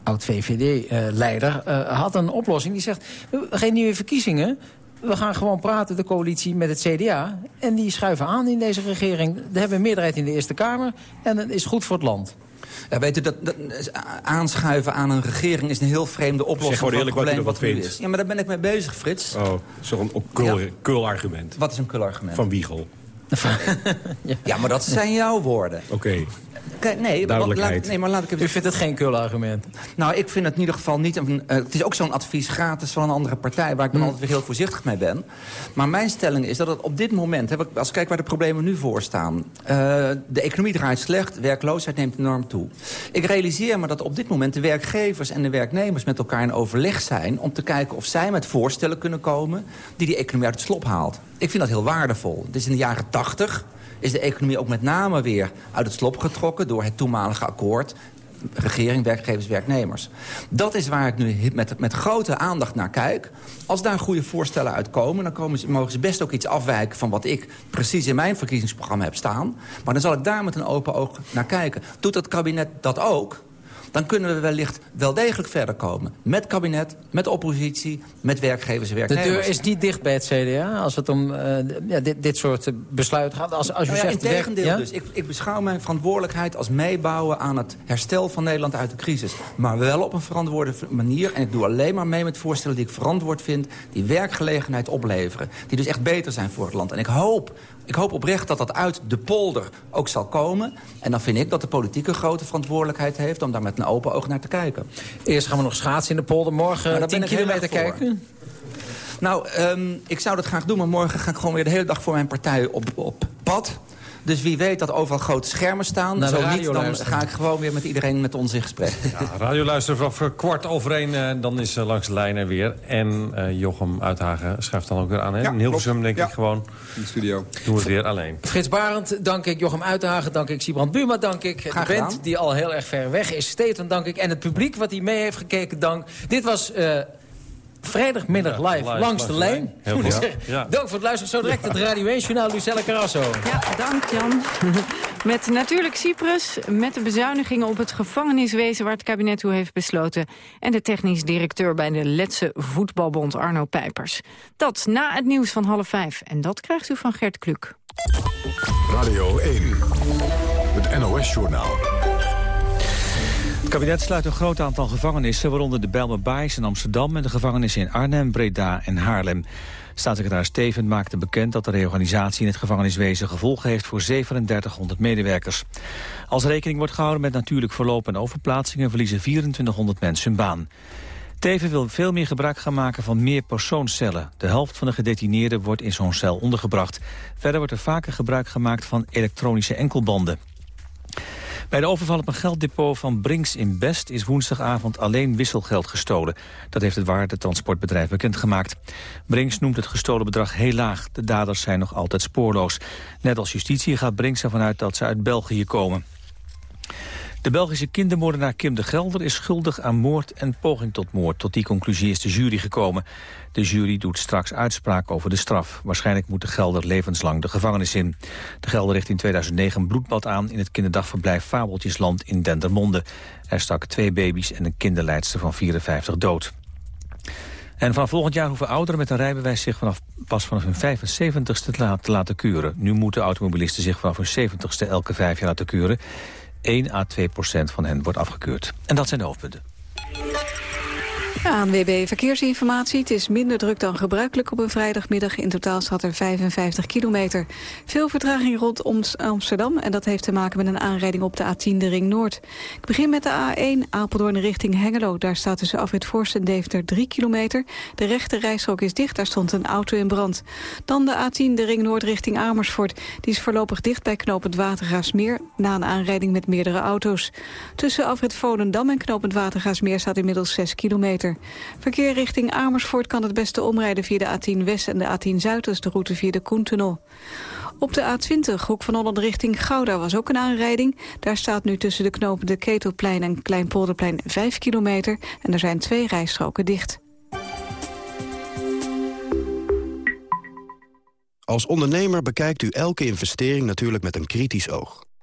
oud-VVD-leider, uh, had een oplossing. Die zegt, geen nieuwe verkiezingen. We gaan gewoon praten, de coalitie, met het CDA. En die schuiven aan in deze regering. We hebben een meerderheid in de Eerste Kamer. En dat is goed voor het land. Ja, weet u, dat, dat, aanschuiven aan een regering is een heel vreemde oplossing zeg gewoon eerlijk wat u wat vindt. Is. Ja, maar daar ben ik mee bezig, Frits. Oh, zo'n kul, ja. kul argument. Wat is een kul argument? Van Wiegel. Ja, maar dat zijn jouw woorden. Oké. Nee, Duidelijkheid. nee, maar laat ik even... U vindt het geen kul argument? Nou, ik vind het in ieder geval niet... Een, uh, het is ook zo'n advies gratis van een andere partij... waar ik dan hmm. altijd weer heel voorzichtig mee ben. Maar mijn stelling is dat het op dit moment... Hè, als ik kijk waar de problemen nu voor staan... Uh, de economie draait slecht, werkloosheid neemt enorm toe. Ik realiseer me dat op dit moment de werkgevers en de werknemers... met elkaar in overleg zijn om te kijken of zij met voorstellen kunnen komen... die die economie uit het slop haalt. Ik vind dat heel waardevol. Het is in de jaren tachtig is de economie ook met name weer uit het slop getrokken... door het toenmalige akkoord regering, werkgevers, werknemers. Dat is waar ik nu met, met grote aandacht naar kijk. Als daar goede voorstellen uitkomen... dan komen ze, mogen ze best ook iets afwijken van wat ik precies in mijn verkiezingsprogramma heb staan. Maar dan zal ik daar met een open oog naar kijken. Doet het kabinet dat ook? Dan kunnen we wellicht wel degelijk verder komen. Met kabinet, met oppositie, met werkgevers en werknemers. De deur is niet dicht bij het CDA als het om uh, ja, dit, dit soort besluiten gaat. Als, als u nou ja, zegt, in tegendeel ja? dus. Ik, ik beschouw mijn verantwoordelijkheid als meebouwen aan het herstel van Nederland uit de crisis. Maar wel op een verantwoorde manier. En ik doe alleen maar mee met voorstellen die ik verantwoord vind... die werkgelegenheid opleveren. Die dus echt beter zijn voor het land. En ik hoop ik hoop oprecht dat dat uit de polder ook zal komen. En dan vind ik dat de politiek een grote verantwoordelijkheid heeft... om daar met een open oog naar te kijken. Eerst gaan we nog schaatsen in de polder. Morgen nou, 10 kilometer kijken. Nou, um, ik zou dat graag doen, maar morgen ga ik gewoon weer de hele dag voor mijn partij op, op pad. Dus wie weet dat overal grote schermen staan. Naar Zo niet, dan ga ik gewoon weer met iedereen met ons in gesprek. Ja, radioluister vanaf kwart over één, uh, dan is uh, langs de lijn er weer. En uh, Jochem Uithagen schuift dan ook weer aan. Hè? Ja, in Hilversum denk ik gewoon. In de studio. Doen we het weer alleen. Frits Barend, dank ik. Jochem Uithagen, dank ik. Sibrand Buma, dank ik. Graag de band die al heel erg ver weg is. Steven, dank ik. En het publiek wat hier mee heeft gekeken, dank. Dit was vrijdagmiddag live, langs de lijn. Heel goed. Ja. Dank voor het luisteren. Zo direct het Radio 1 Journaal Lucelle Carrasso. Ja, dank Jan. Met natuurlijk Cyprus, met de bezuinigingen op het gevangeniswezen... waar het kabinet toe heeft besloten. En de technisch directeur bij de Letse Voetbalbond Arno Pijpers. Dat na het nieuws van half vijf. En dat krijgt u van Gert Kluk. Radio 1, het NOS-journaal. Het kabinet sluit een groot aantal gevangenissen... waaronder de Bijlmer Baais in Amsterdam... en de gevangenissen in Arnhem, Breda en Haarlem. Staatssecretaris Steven maakte bekend dat de reorganisatie in het gevangeniswezen gevolgen heeft voor 3700 medewerkers. Als rekening wordt gehouden met natuurlijk verloop en overplaatsingen verliezen 2400 mensen hun baan. Teven wil veel meer gebruik gaan maken van meer persoonscellen. De helft van de gedetineerden wordt in zo'n cel ondergebracht. Verder wordt er vaker gebruik gemaakt van elektronische enkelbanden. Bij de overval op een gelddepot van Brinks in Best is woensdagavond alleen wisselgeld gestolen. Dat heeft het waardetransportbedrijf bekendgemaakt. Brinks noemt het gestolen bedrag heel laag. De daders zijn nog altijd spoorloos. Net als justitie gaat Brinks ervan uit dat ze uit België komen. De Belgische kindermoordenaar Kim de Gelder is schuldig aan moord en poging tot moord. Tot die conclusie is de jury gekomen. De jury doet straks uitspraak over de straf. Waarschijnlijk moet de Gelder levenslang de gevangenis in. De Gelder richt in 2009 een bloedbad aan in het kinderdagverblijf Fabeltjesland in Dendermonde. Er stak twee baby's en een kinderleidster van 54 dood. En van volgend jaar hoeven ouderen met een rijbewijs zich vanaf, pas vanaf hun 75ste te laten keuren. Nu moeten automobilisten zich vanaf hun 70ste elke vijf jaar laten keuren. 1 à 2 procent van hen wordt afgekeurd. En dat zijn de hoofdpunten. ANWB Verkeersinformatie. Het is minder druk dan gebruikelijk op een vrijdagmiddag. In totaal staat er 55 kilometer. Veel vertraging rond Amsterdam. En dat heeft te maken met een aanrijding op de A10, de Ring Noord. Ik begin met de A1, Apeldoorn richting Hengelo. Daar staat tussen Afrit Forst en Deventer 3 kilometer. De rechte rijstrook is dicht, daar stond een auto in brand. Dan de A10, de Ring Noord richting Amersfoort. Die is voorlopig dicht bij knooppunt Watergaasmeer... na een aanrijding met meerdere auto's. Tussen Afrit Volendam en knooppunt Watergaasmeer staat inmiddels 6 kilometer. Verkeer richting Amersfoort kan het beste omrijden via de A10 West en de A10 Zuid, dus de route via de Koentunnel. Op de A20, Hoek van Holland richting Gouda, was ook een aanrijding. Daar staat nu tussen de knopen de Ketelplein en Kleinpolderplein 5 kilometer... en er zijn twee rijstroken dicht. Als ondernemer bekijkt u elke investering natuurlijk met een kritisch oog.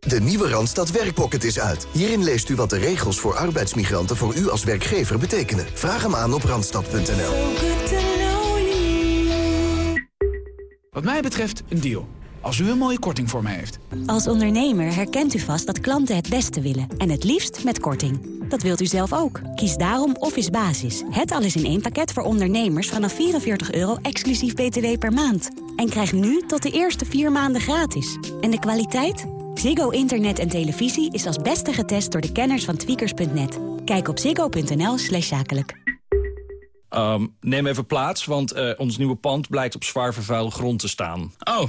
De nieuwe Randstad Werkpocket is uit. Hierin leest u wat de regels voor arbeidsmigranten voor u als werkgever betekenen. Vraag hem aan op randstad.nl. Wat mij betreft een deal. Als u een mooie korting voor mij heeft. Als ondernemer herkent u vast dat klanten het beste willen. En het liefst met korting. Dat wilt u zelf ook. Kies daarom Office Basis. Het alles in één pakket voor ondernemers vanaf 44 euro exclusief btw per maand. En krijg nu tot de eerste vier maanden gratis. En de kwaliteit? Ziggo Internet en televisie is als beste getest door de kenners van tweakers.net. Kijk op ziggo.nl slash zakelijk. Um, neem even plaats, want uh, ons nieuwe pand blijkt op zwaar vervuilde grond te staan. Oh,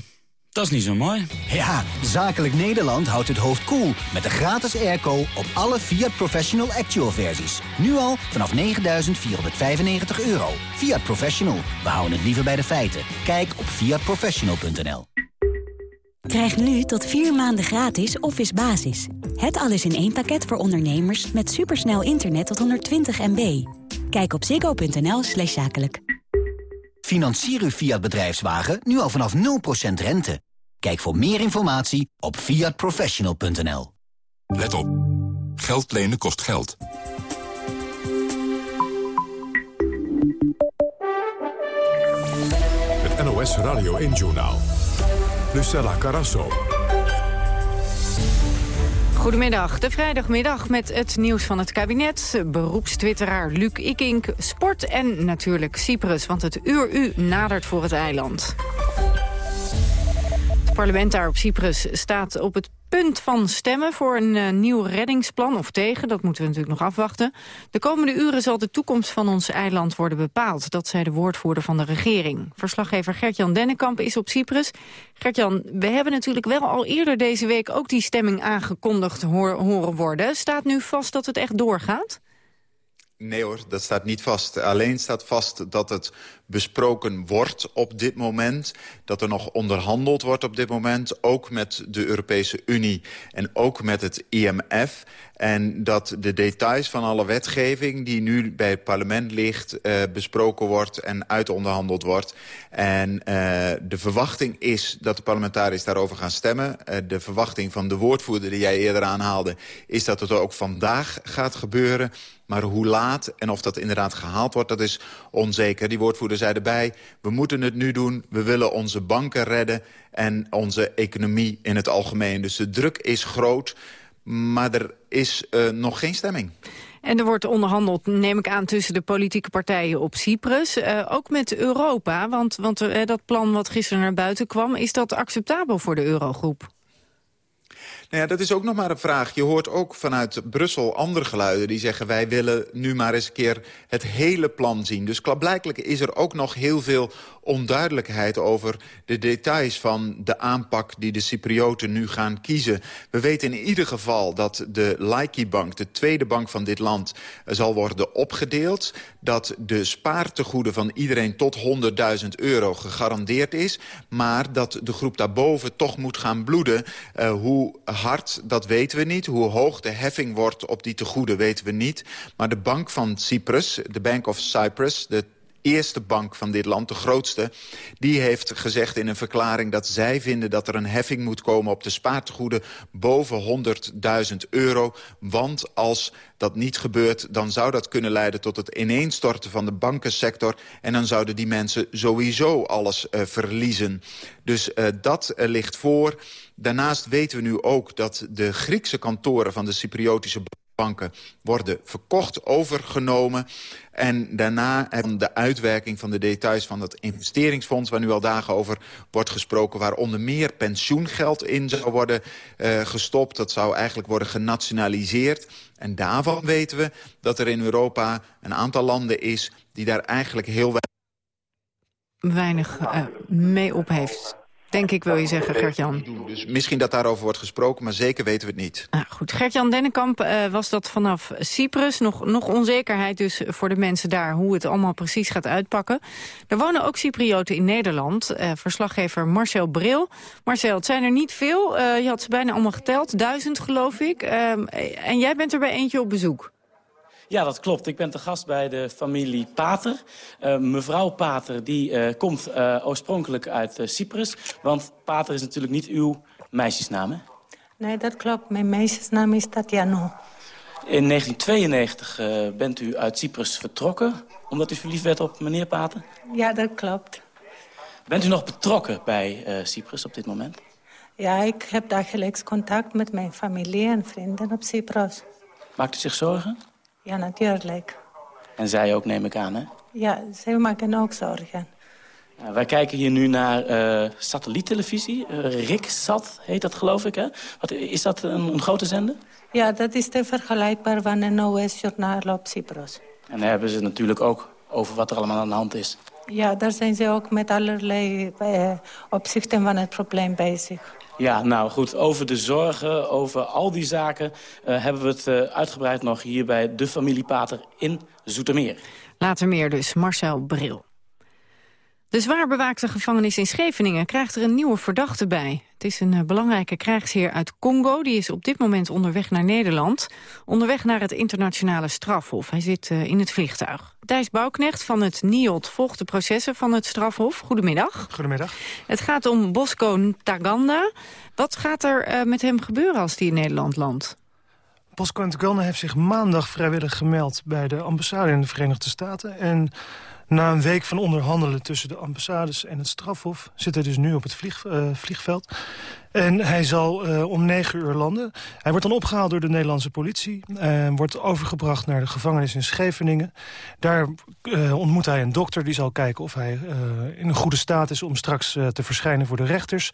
dat is niet zo mooi. Ja, Zakelijk Nederland houdt het hoofd koel cool met de gratis airco op alle Fiat Professional Actual versies. Nu al vanaf 9.495 euro. Fiat Professional, we houden het liever bij de feiten. Kijk op fiatprofessional.nl. Krijg nu tot vier maanden gratis Office Basis. Het alles in één pakket voor ondernemers met supersnel internet tot 120 MB. Kijk op ziggo.nl slash zakelijk. Financier uw Fiat bedrijfswagen nu al vanaf 0% rente. Kijk voor meer informatie op fiatprofessional.nl. Let op. Geld lenen kost geld. Het NOS Radio 1 Journaal. Lucella Carasso. Goedemiddag, de vrijdagmiddag met het nieuws van het kabinet. Beroepstwitteraar Luc Ikink, sport en natuurlijk Cyprus... want het uur u nadert voor het eiland. Het parlement daar op Cyprus staat op het punt van stemmen voor een uh, nieuw reddingsplan, of tegen, dat moeten we natuurlijk nog afwachten. De komende uren zal de toekomst van ons eiland worden bepaald, dat zei de woordvoerder van de regering. Verslaggever Gert-Jan Dennekamp is op Cyprus. Gert-Jan, we hebben natuurlijk wel al eerder deze week ook die stemming aangekondigd horen worden. Staat nu vast dat het echt doorgaat? Nee hoor, dat staat niet vast. Alleen staat vast dat het besproken wordt op dit moment. Dat er nog onderhandeld wordt op dit moment. Ook met de Europese Unie en ook met het IMF. En dat de details van alle wetgeving die nu bij het parlement ligt... Uh, besproken wordt en uitonderhandeld wordt. En uh, de verwachting is dat de parlementariërs daarover gaan stemmen. Uh, de verwachting van de woordvoerder die jij eerder aanhaalde... is dat het ook vandaag gaat gebeuren. Maar hoe laat en of dat inderdaad gehaald wordt, dat is onzeker. Die woordvoerder zei erbij, we moeten het nu doen. We willen onze banken redden en onze economie in het algemeen. Dus de druk is groot, maar er is uh, nog geen stemming. En er wordt onderhandeld, neem ik aan, tussen de politieke partijen op Cyprus. Uh, ook met Europa, want, want uh, dat plan wat gisteren naar buiten kwam... is dat acceptabel voor de eurogroep? Nou ja, dat is ook nog maar een vraag. Je hoort ook vanuit Brussel andere geluiden die zeggen... wij willen nu maar eens een keer het hele plan zien. Dus klaarblijkelijk is er ook nog heel veel onduidelijkheid over de details van de aanpak die de Cyprioten nu gaan kiezen. We weten in ieder geval dat de Laiki-bank, de tweede bank van dit land, zal worden opgedeeld. Dat de spaartegoeden van iedereen tot 100.000 euro gegarandeerd is. Maar dat de groep daarboven toch moet gaan bloeden. Uh, hoe hard, dat weten we niet. Hoe hoog de heffing wordt op die tegoeden weten we niet. Maar de bank van Cyprus, de Bank of Cyprus... de eerste bank van dit land, de grootste... die heeft gezegd in een verklaring dat zij vinden dat er een heffing moet komen... op de spaartegoeden boven 100.000 euro. Want als dat niet gebeurt, dan zou dat kunnen leiden tot het ineenstorten van de bankensector. En dan zouden die mensen sowieso alles uh, verliezen. Dus uh, dat uh, ligt voor. Daarnaast weten we nu ook dat de Griekse kantoren van de Cypriotische banken worden verkocht, overgenomen. En daarna de uitwerking van de details van het investeringsfonds... waar nu al dagen over wordt gesproken... waar onder meer pensioengeld in zou worden uh, gestopt. Dat zou eigenlijk worden genationaliseerd. En daarvan weten we dat er in Europa een aantal landen is... die daar eigenlijk heel weinig uh, mee op heeft. Denk ik, wil je zeggen, Gert-Jan. Dus misschien dat daarover wordt gesproken, maar zeker weten we het niet. Nou, goed, Gert-Jan Dennekamp uh, was dat vanaf Cyprus. Nog, nog onzekerheid dus voor de mensen daar hoe het allemaal precies gaat uitpakken. Er wonen ook Cyprioten in Nederland. Uh, verslaggever Marcel Bril. Marcel, het zijn er niet veel. Uh, je had ze bijna allemaal geteld. Duizend, geloof ik. Ehm, en jij bent er bij eentje op bezoek. Ja, dat klopt. Ik ben te gast bij de familie Pater. Uh, mevrouw Pater die, uh, komt uh, oorspronkelijk uit Cyprus. Want Pater is natuurlijk niet uw meisjesnaam, hè? Nee, dat klopt. Mijn meisjesnaam is Tatiano. In 1992 bent u uit Cyprus vertrokken... omdat u verliefd werd op meneer Pater? Ja, dat klopt. Bent u nog betrokken bij Cyprus op dit moment? Ja, ik heb dagelijks contact met mijn familie en vrienden op Cyprus. Maakt u zich zorgen? Ja, natuurlijk. En zij ook, neem ik aan, hè? Ja, zij maken ook zorgen. Ja, wij kijken hier nu naar uh, satelliettelevisie. Uh, Riksat heet dat, geloof ik, hè? Wat, is dat een, een, grote zender? Ja, dat is te vergelijkbaar van een OS-journaal op Cyprus. En daar hebben ze het natuurlijk ook over wat er allemaal aan de hand is. Ja, daar zijn ze ook met allerlei uh, opzichten van het probleem bezig. Ja, nou goed, over de zorgen, over al die zaken... Uh, hebben we het uh, uitgebreid nog hier bij de familie Pater in Zoetermeer. Later meer dus, Marcel Bril. De zwaar bewaakte gevangenis in Scheveningen krijgt er een nieuwe verdachte bij. Het is een belangrijke krijgsheer uit Congo. Die is op dit moment onderweg naar Nederland. Onderweg naar het internationale strafhof. Hij zit uh, in het vliegtuig. Thijs Bouwknecht van het NIOD volgt de processen van het strafhof. Goedemiddag. Goedemiddag. Het gaat om Bosco Ntaganda. Wat gaat er uh, met hem gebeuren als hij in Nederland landt? Bosco Ntaganda heeft zich maandag vrijwillig gemeld... bij de ambassade in de Verenigde Staten... en na een week van onderhandelen tussen de ambassades en het strafhof... zit hij dus nu op het uh, vliegveld. En hij zal uh, om negen uur landen. Hij wordt dan opgehaald door de Nederlandse politie. Uh, wordt overgebracht naar de gevangenis in Scheveningen. Daar ontmoet hij een dokter die zal kijken of hij in een goede staat is... om straks te verschijnen voor de rechters.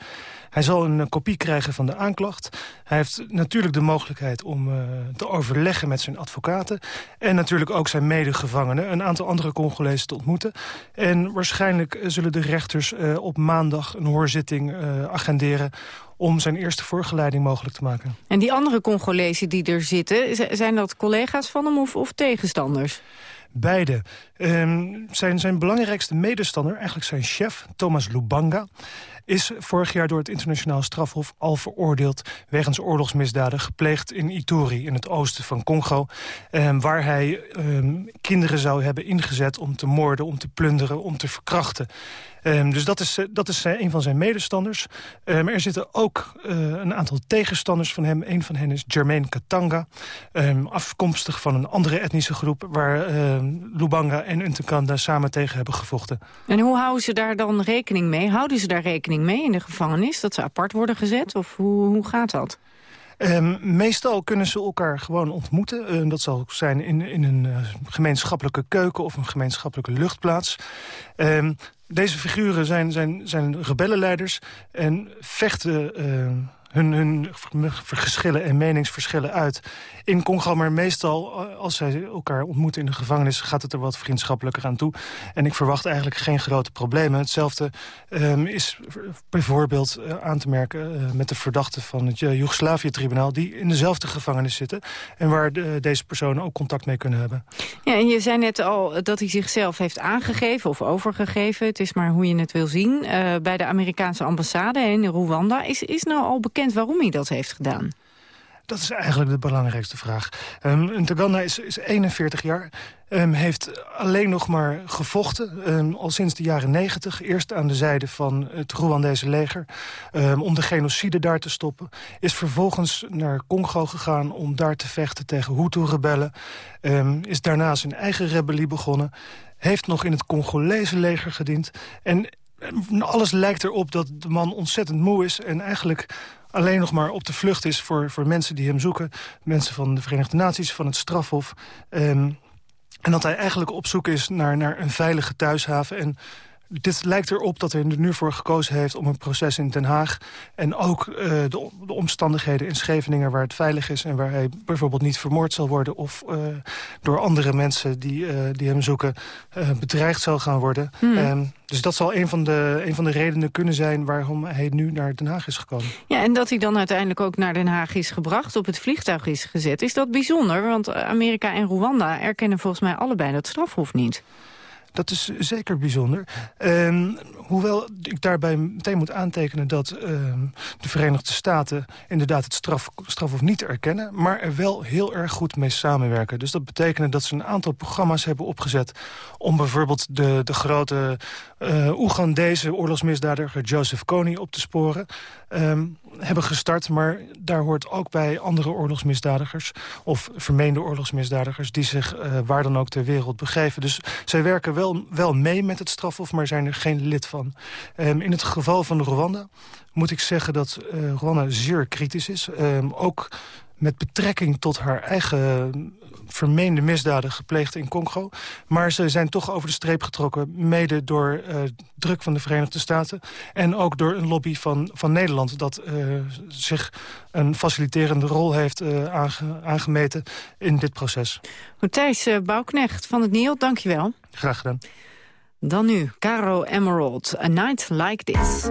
Hij zal een kopie krijgen van de aanklacht. Hij heeft natuurlijk de mogelijkheid om te overleggen met zijn advocaten. En natuurlijk ook zijn medegevangenen. Een aantal andere Congolezen te ontmoeten. En waarschijnlijk zullen de rechters op maandag een hoorzitting agenderen om zijn eerste voorgeleiding mogelijk te maken. En die andere Congolezen die er zitten, zijn dat collega's van hem of, of tegenstanders? Beide. Um, zijn, zijn belangrijkste medestander, eigenlijk zijn chef, Thomas Lubanga is vorig jaar door het internationaal strafhof al veroordeeld... wegens oorlogsmisdaden gepleegd in Ituri, in het oosten van Congo... Eh, waar hij eh, kinderen zou hebben ingezet om te moorden, om te plunderen, om te verkrachten. Um, dus dat is, dat is een van zijn medestanders. Um, er zitten ook uh, een aantal tegenstanders van hem. Een van hen is Jermaine Katanga. Um, afkomstig van een andere etnische groep... waar Lubanga en Untekanda samen tegen hebben gevochten. En hoe houden ze daar dan rekening mee? Houden ze daar rekening mee in de gevangenis? Dat ze apart worden gezet? Of hoe, hoe gaat dat? Ehm, meestal kunnen ze elkaar gewoon ontmoeten. Uh, dat zal zijn in, in een uh, gemeenschappelijke keuken of een gemeenschappelijke luchtplaats. Um, deze figuren zijn, zijn, zijn rebellenleiders en vechten hun, hun verschillen en meningsverschillen uit in Congo. Maar meestal, eh, als zij elkaar ontmoeten in de gevangenis... gaat het er wat vriendschappelijker aan toe. En ik verwacht eigenlijk geen grote problemen. Hetzelfde um, is bijvoorbeeld uh, aan te merken uh, met de verdachten van het Joegoslavië-tribunaal... die in dezelfde gevangenis zitten en waar de, deze personen ook contact mee kunnen hebben. Ja, en je zei net al dat hij zichzelf heeft aangegeven of overgegeven. Het is maar hoe je het wil zien. Bij de Amerikaanse ambassade in Rwanda. Is, is nou al bekend waarom hij dat heeft gedaan? Dat is eigenlijk de belangrijkste vraag. Um, is, is 41 jaar, um, heeft alleen nog maar gevochten... Um, al sinds de jaren 90. Eerst aan de zijde van het Rwandese leger... om de genocide daar te stoppen. Is vervolgens naar Congo gegaan om daar te vechten tegen Hutu-rebellen. is daarna zijn eigen rebellie begonnen. Heeft nog in het Congolese leger gediend. En alles lijkt erop dat de man ontzettend moe is... en eigenlijk alleen nog maar op de vlucht is voor, voor mensen die hem zoeken. Mensen van de Verenigde Naties, van het strafhof. Um, en dat hij eigenlijk op zoek is naar, naar een veilige thuishaven. En dit lijkt erop dat hij er nu voor gekozen heeft om een proces in Den Haag... en ook uh, de, de, omstandigheden in Scheveningen waar het veilig is... en waar hij bijvoorbeeld niet vermoord zal worden... of uh, door andere mensen die, uh, die hem zoeken bedreigd zal gaan worden. Hmm. Um, dus dat zal een van, de, een van de redenen kunnen zijn... waarom hij nu naar Den Haag is gekomen. Ja, en dat hij dan uiteindelijk ook naar Den Haag is gebracht... op het vliegtuig is gezet. Is dat bijzonder? Want Amerika en Rwanda erkennen volgens mij allebei dat strafhof niet. Dat is zeker bijzonder. Uh, hoewel ik daarbij meteen moet aantekenen dat uh, de Verenigde Staten... inderdaad het straf, strafhof niet erkennen... maar er wel heel erg goed mee samenwerken. Dus dat betekent dat ze een aantal programma's hebben opgezet... om bijvoorbeeld de, de grote uh, Oegandese oorlogsmisdadiger Joseph Kony op te sporen... Um, hebben gestart, maar daar hoort ook bij andere oorlogsmisdadigers... of vermeende oorlogsmisdadigers die zich uh, waar dan ook ter wereld begeven. Dus zij werken wel, wel mee met het strafhof, maar zijn er geen lid van. Um, in het geval van Rwanda moet ik zeggen dat uh, Rwanda zeer kritisch is. Um, ook met betrekking tot haar eigen vermeende misdaden gepleegd in Congo. Maar ze zijn toch over de streep getrokken... mede door uh, druk van de Verenigde Staten... en ook door een lobby van, van Nederland... dat uh, zich een faciliterende rol heeft uh, aange, aangemeten in dit proces. Thijs Bouwknecht van het NIO, dankjewel. Graag gedaan. Dan nu, Caro Emerald, A Night Like This.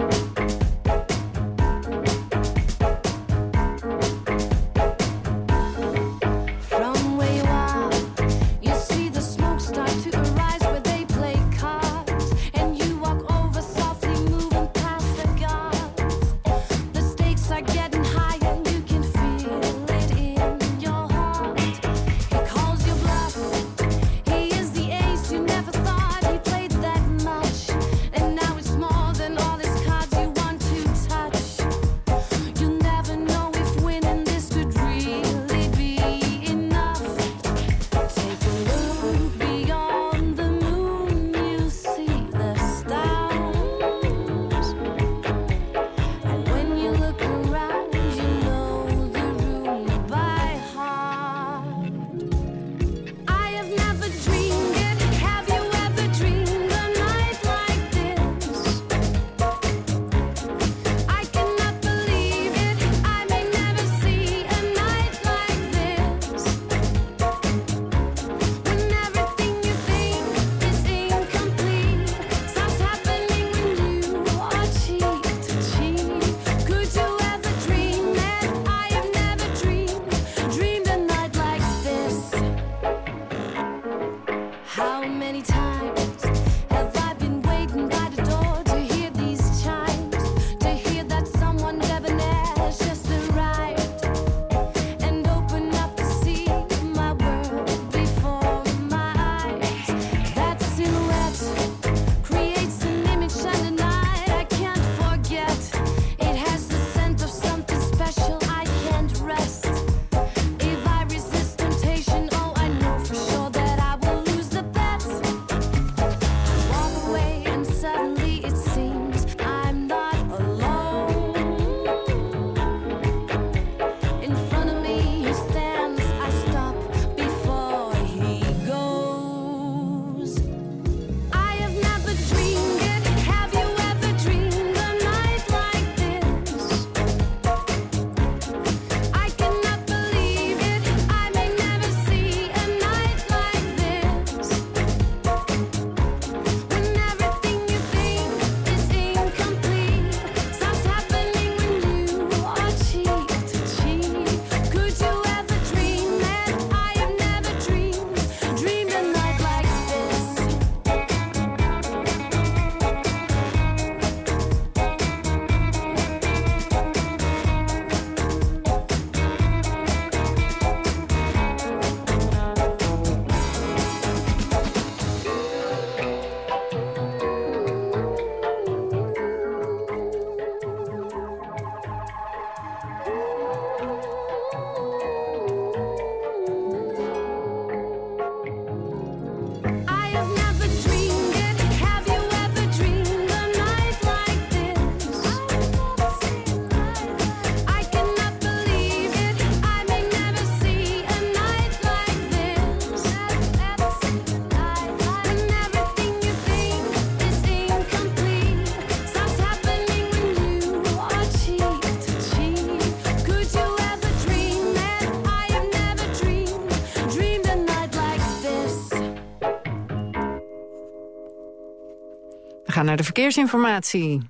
Gaan naar de verkeersinformatie.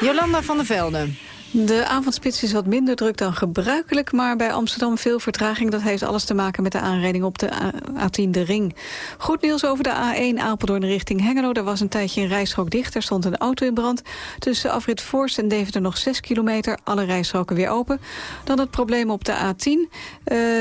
Jolanda van der Velde. De avondspits is wat minder druk dan gebruikelijk... maar bij Amsterdam veel vertraging. Dat heeft alles te maken met de aanrijding op de A10 de Ring. Goed nieuws over de A1 Apeldoorn richting Hengelo. Er was een tijdje een rijstrook dicht. Er stond een auto in brand. Tussen Afrit Forst en Deventer nog 6 kilometer. Alle rijstroken weer open. Dan het probleem op de A10. Uh,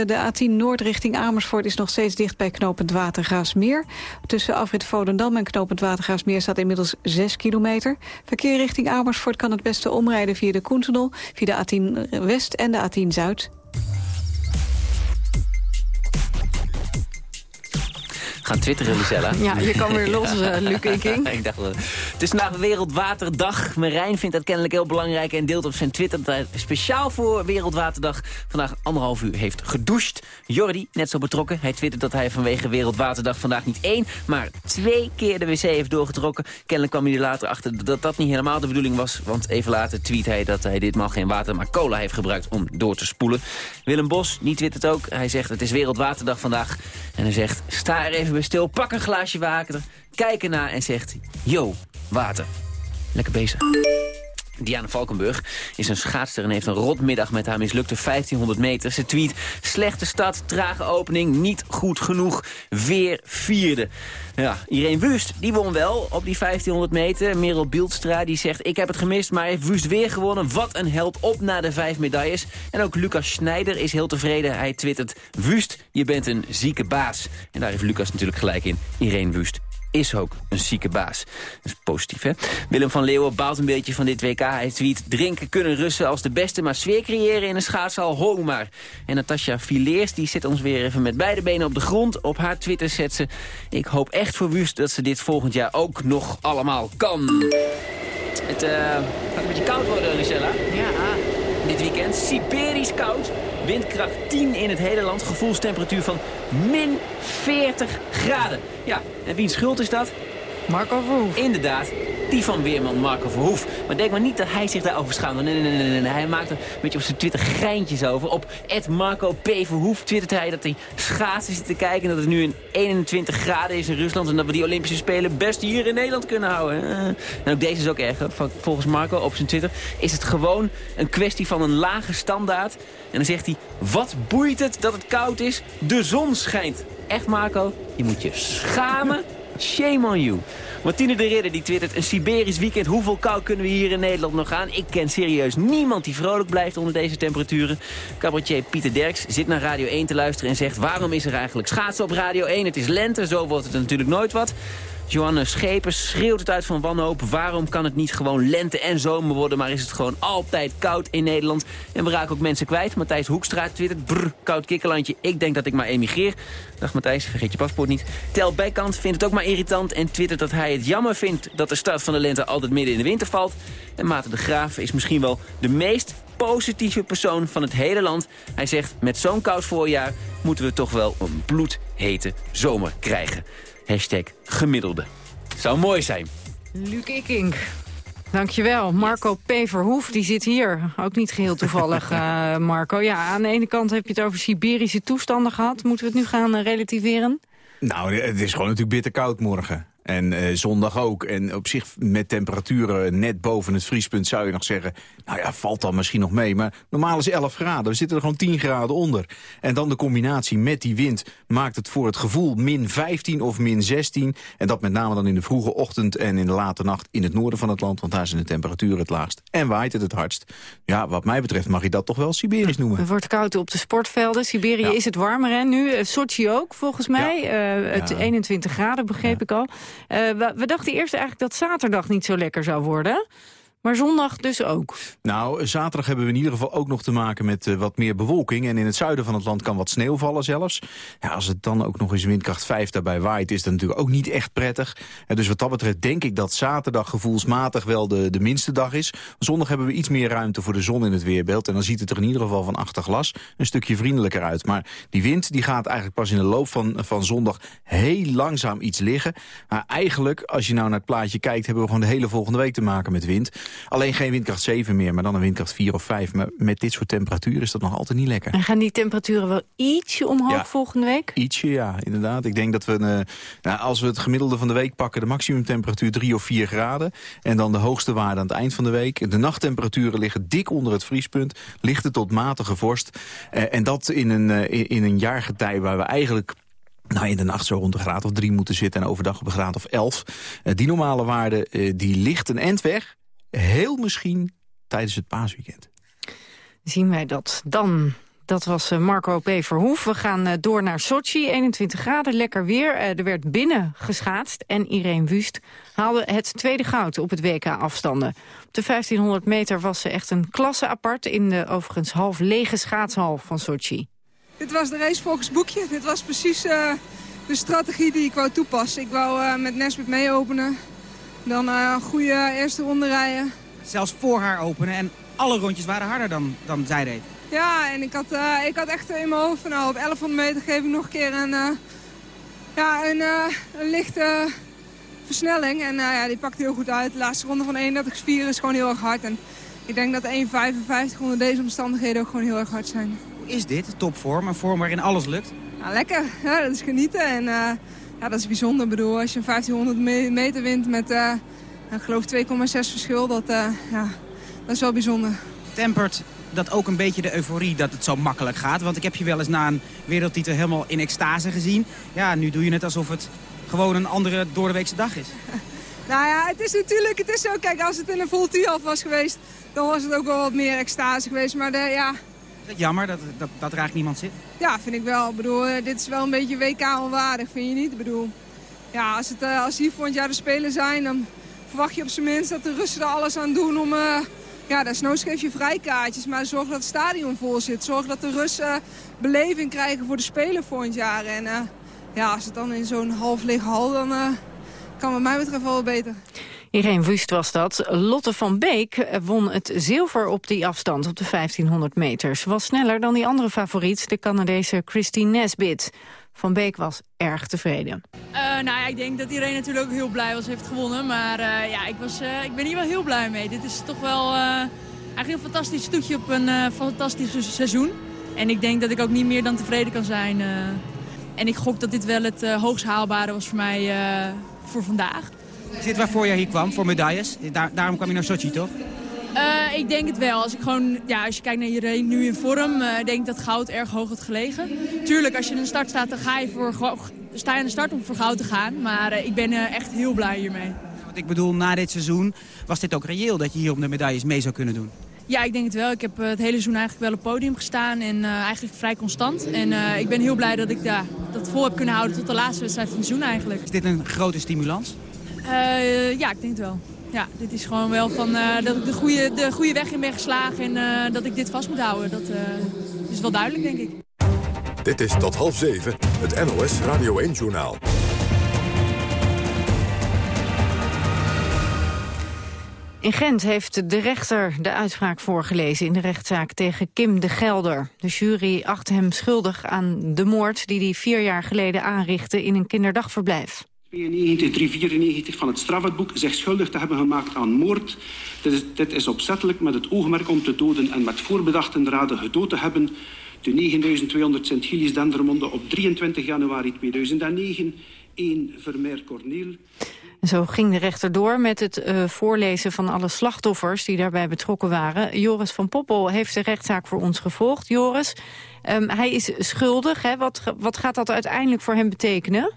de A10 Noord richting Amersfoort is nog steeds dicht bij knooppunt Watergraafsmeer. Tussen Afrit Volendam en knooppunt Watergraafsmeer staat inmiddels 6 kilometer. Verkeer richting Amersfoort kan het beste omrijden via de Koen via de A10 West en de A10 Zuid. Gaan twitteren, Lucella. Ja, je kan weer los, uh, Luc King. ik dacht, het is vandaag Wereldwaterdag. Marijn vindt dat kennelijk heel belangrijk en deelt op zijn Twitter... dat hij speciaal voor Wereldwaterdag vandaag anderhalf uur heeft gedoucht. Jordi, net zo betrokken. Hij twittert dat hij vanwege Wereldwaterdag vandaag niet één... maar twee keer de wc heeft doorgetrokken. Kennelijk kwam hij er later achter dat dat niet helemaal de bedoeling was... want even later tweet hij dat hij ditmaal geen water, maar cola heeft gebruikt om door te spoelen. Willem Bos, niet twittert ook. Hij zegt het is Wereldwaterdag vandaag. En hij zegt, sta er even stil, pak een glaasje water, kijk ernaar en zegt... Yo, water. Lekker bezig. Diana Valkenburg is een schaatster en heeft een rotmiddag met haar mislukte 1500 meter. Ze tweet, slechte stad, trage opening, niet goed genoeg, weer vierde. Ja, Irene Wust, die won wel op die 1500 meter. Merel Bieldstra, die zegt, ik heb het gemist, maar heeft Wust weer gewonnen. Wat een held op naar de vijf medailles. En ook Lucas Schneider is heel tevreden. Hij twittert, Wust, je bent een zieke baas. En daar heeft Lucas natuurlijk gelijk in. Irene Wust is ook een zieke baas. Dat is positief, hè? Willem van Leeuwen baalt een beetje van dit WK. Hij tweet, drinken kunnen Russen als de beste... maar sfeer creëren in een schaatshal, ho maar. En Natasja Fileers, die zit ons weer even met beide benen op de grond. Op haar Twitter zet ze... Ik hoop echt voor Wust dat ze dit volgend jaar ook nog allemaal kan. Het uh, gaat een beetje koud worden, Lucella. Ja. Dit weekend, Siberisch koud. Windkracht 10 in het hele land. Gevoelstemperatuur van min 40 graden. Ja, en wiens schuld is dat? Marco Verhoef. Inderdaad, die van weerman Marco Verhoef. Maar denk maar niet dat hij zich daarover schaamt. Nee, nee, nee, nee, Hij maakt er een beetje op zijn Twitter geintjes over. Op Marco P. Verhoef twittert hij dat hij schaatsen zit te kijken... en dat het nu een 21 graden is in Rusland... en dat we die Olympische Spelen best hier in Nederland kunnen houden. En ook deze is ook erg. Volgens Marco op zijn Twitter is het gewoon een kwestie van een lage standaard. En dan zegt hij, wat boeit het dat het koud is? De zon schijnt. Echt Marco, je moet je schamen Shame on you. Martine de Ridder die twittert een Siberisch weekend. Hoeveel kou kunnen we hier in Nederland nog aan? Ik ken serieus niemand die vrolijk blijft onder deze temperaturen. Cabaretier Pieter Derks zit naar Radio 1 te luisteren en zegt... waarom is er eigenlijk schaatsen op Radio 1? Het is lente, zo wordt het natuurlijk nooit wat. Johanne Schepers schreeuwt het uit van wanhoop. Waarom kan het niet gewoon lente en zomer worden... maar is het gewoon altijd koud in Nederland? En we raken ook mensen kwijt. Matthijs Hoekstra twittert... Brr, koud kikkerlandje, ik denk dat ik maar emigreer. Dag Matthijs, vergeet je paspoort niet. Tel Bijkant vindt het ook maar irritant... en twittert dat hij het jammer vindt dat de start van de lente... altijd midden in de winter valt. En Maarten de Graaf is misschien wel de meest positieve persoon van het hele land. Hij zegt, met zo'n koud voorjaar moeten we toch wel een bloedhete zomer krijgen. Hashtag gemiddelde. Zou mooi zijn. Luc Ikink. Dankjewel. Marco P. Verhoef, die zit hier. Ook niet geheel toevallig, uh, Marco. Ja, aan de ene kant heb je het over Siberische toestanden gehad. Moeten we het nu gaan uh, relativeren? Nou, het is gewoon natuurlijk bitter koud morgen. En uh, zondag ook. En op zich met temperaturen net boven het vriespunt zou je nog zeggen... nou ja, valt dan misschien nog mee. Maar normaal is 11 graden. We zitten er gewoon 10 graden onder. En dan de combinatie met die wind maakt het voor het gevoel min 15 of min 16. En dat met name dan in de vroege ochtend en in de late nacht in het noorden van het land. Want daar zijn de temperaturen het laagst. En waait het het hardst. Ja, wat mij betreft mag je dat toch wel Siberisch noemen. Het wordt koud op de sportvelden. Siberië is het warmer hè, nu. Uh, Sochi ook, volgens mij. Uh, het 21 graden, begreep ik al. Uh, we, we, dachten eerst eigenlijk dat zaterdag niet zo lekker zou worden. Maar zondag dus ook? Nou, zaterdag hebben we in ieder geval ook nog te maken met uh, wat meer bewolking. En in het zuiden van het land kan wat sneeuw vallen zelfs. Ja, als het dan ook nog eens windkracht 5 daarbij waait... is dat natuurlijk ook niet echt prettig. En dus wat dat betreft denk ik dat zaterdag gevoelsmatig wel de, de minste dag is. Zondag hebben we iets meer ruimte voor de zon in het weerbeeld. En dan ziet het er in ieder geval van achter glas een stukje vriendelijker uit. Maar die wind die gaat eigenlijk pas in de loop van, van zondag heel langzaam iets liggen. Maar eigenlijk, als je nou naar het plaatje kijkt... hebben we gewoon de hele volgende week te maken met wind. Alleen geen windkracht 7 meer, maar dan een windkracht 4 of 5. Maar met dit soort temperaturen is dat nog altijd niet lekker. En gaan die temperaturen wel ietsje omhoog Ja. volgende week? Ietsje, ja, inderdaad. Ik denk dat we, eh, nou, als we het gemiddelde van de week pakken... de maximumtemperatuur 3 of 4 graden. En dan de hoogste waarde aan het eind van de week. De nachttemperaturen liggen dik onder het vriespunt. Lichte tot matige vorst. Eh, en dat in een, eh, in, een jaargetij waar we eigenlijk... Nou, in de nacht zo rond de graad of drie moeten zitten... en overdag op een graad of 11. Eh, die normale waarde, die ligt een end weg. Heel misschien tijdens het paasweekend. Zien wij dat dan? Dat was eh, Marco P. Verhoef. We gaan eh, door naar Sochi. 21 graden, lekker weer. Eh, Er werd binnen geschaatst. En Irene Wust haalde het tweede goud op het WK-afstanden. Op de 1500 meter was ze echt een klasse apart... in de overigens half lege schaatshal van Sochi. Dit was de race volgens boekje. Dit was precies eh, de strategie die ik wou toepassen. Ik wou eh, met Nesbit mee openen. Dan eh, een goede eerste ronde rijden. Zelfs voor haar openen en alle rondjes waren harder dan, dan zij deed. Ja, en ik had, eh, ik had echt in mijn hoofd van nou, op 1100 meter geef ik nog een keer een, eh, ja, een, eh, een lichte versnelling. En eh, ja, die pakt heel goed uit. De laatste ronde van 31,4 is gewoon heel erg hard. En ik denk dat 1,55 onder deze omstandigheden ook gewoon heel erg hard zijn. Hoe is dit, topvorm, een vorm waarin alles lukt? Ja, lekker. Ja, dat is genieten. En eh, ja, dat is bijzonder. Ik bedoel, als je een 1500 me- meter wint met, eh, ik geloof 2,6 verschil, dat, eh, ja, dat is wel bijzonder. Tempert dat ook een beetje de euforie dat het zo makkelijk gaat? Want ik heb je wel eens na een wereldtitel helemaal in extase gezien. Ja, nu doe je het alsof het gewoon een andere doordeweekse dag is. Nou ja, het is natuurlijk, het is zo, kijk, als het in een Voltiaf was geweest, dan was het ook wel wat meer extase geweest. Maar de, ja, Is het jammer dat, dat, dat er eigenlijk niemand zit? ja, vind ik wel. Ik bedoel, eh, dit is wel een beetje WK-onwaardig, vind je niet? Ik bedoel, ja, als, het, eh, als hier volgend jaar de Spelen zijn, dan verwacht je op zijn minst dat de Russen er alles aan doen om... eh, ja, desnoods geef je vrijkaartjes, maar zorg dat het stadion vol zit. Zorg dat de Russen beleving krijgen voor de Spelen volgend jaar. En eh, ja, als het dan in zo'n half lege hal, dan eh, kan wat mij betreft wel beter. Irene Wust was dat. Lotte van Beek won het zilver op die afstand op de 1500 meter. Ze was sneller dan die andere favoriet, de Canadese Christine Nesbit. Van Beek was erg tevreden. Eh, nou ja, ik denk dat iedereen natuurlijk ook heel blij was heeft gewonnen. Maar eh, ja, ik, was, eh, ik ben hier wel heel blij mee. Dit is toch wel eigenlijk een fantastisch toetje op een fantastisch se- seizoen. En ik denk dat ik ook niet meer dan tevreden kan zijn. en ik gok dat dit wel het hoogst haalbare was voor mij voor vandaag. Is dit waarvoor je hier kwam, voor medailles? Daar, daarom kwam je naar Sochi, toch? Eh, ik denk het wel. Als, ik gewoon, ja, als je kijkt naar iedereen nu in vorm, eh, denk ik dat goud erg hoog had gelegen. Tuurlijk, als je in de start staat, dan ga je voor, sta je aan de start om voor goud te gaan. Maar eh, ik ben echt heel blij hiermee. Want ik bedoel, na dit seizoen was dit ook reëel dat je hier om de medailles mee zou kunnen doen. Ja, ik denk het wel. Ik heb het hele seizoen eigenlijk wel op het podium gestaan en eigenlijk vrij constant. En ik ben heel blij dat ik ja, dat vol heb kunnen houden tot de laatste wedstrijd van het seizoen eigenlijk. Is dit een grote stimulans? Eh, ja, ik denk het wel. Ja, dit is gewoon wel van eh, dat ik de goede, de goede weg in ben geslagen en eh, dat ik dit vast moet houden. Dat eh, is wel duidelijk, denk ik. Dit is tot half zeven, het NOS Radio 1-journaal. In Gent heeft de rechter de uitspraak voorgelezen in de rechtszaak tegen Kim de Gelder. De jury acht hem schuldig aan de moord die hij vier jaar geleden aanrichtte in een kinderdagverblijf. 92, 394 van het strafwetboek zich schuldig te hebben gemaakt aan moord. Dit is, dit is opzettelijk met het oogmerk om te doden en met voorbedachten raden gedood te hebben. De 9200 Sint-Gilles Dendermonde op 23 januari 2009. 1 Vermeer Corneel. Zo ging de rechter door met het eh, voorlezen van alle slachtoffers die daarbij betrokken waren. Joris van Poppel heeft de rechtszaak voor ons gevolgd. Joris, ehm, hij is schuldig. Hè? Wat, wat gaat dat uiteindelijk voor hem betekenen?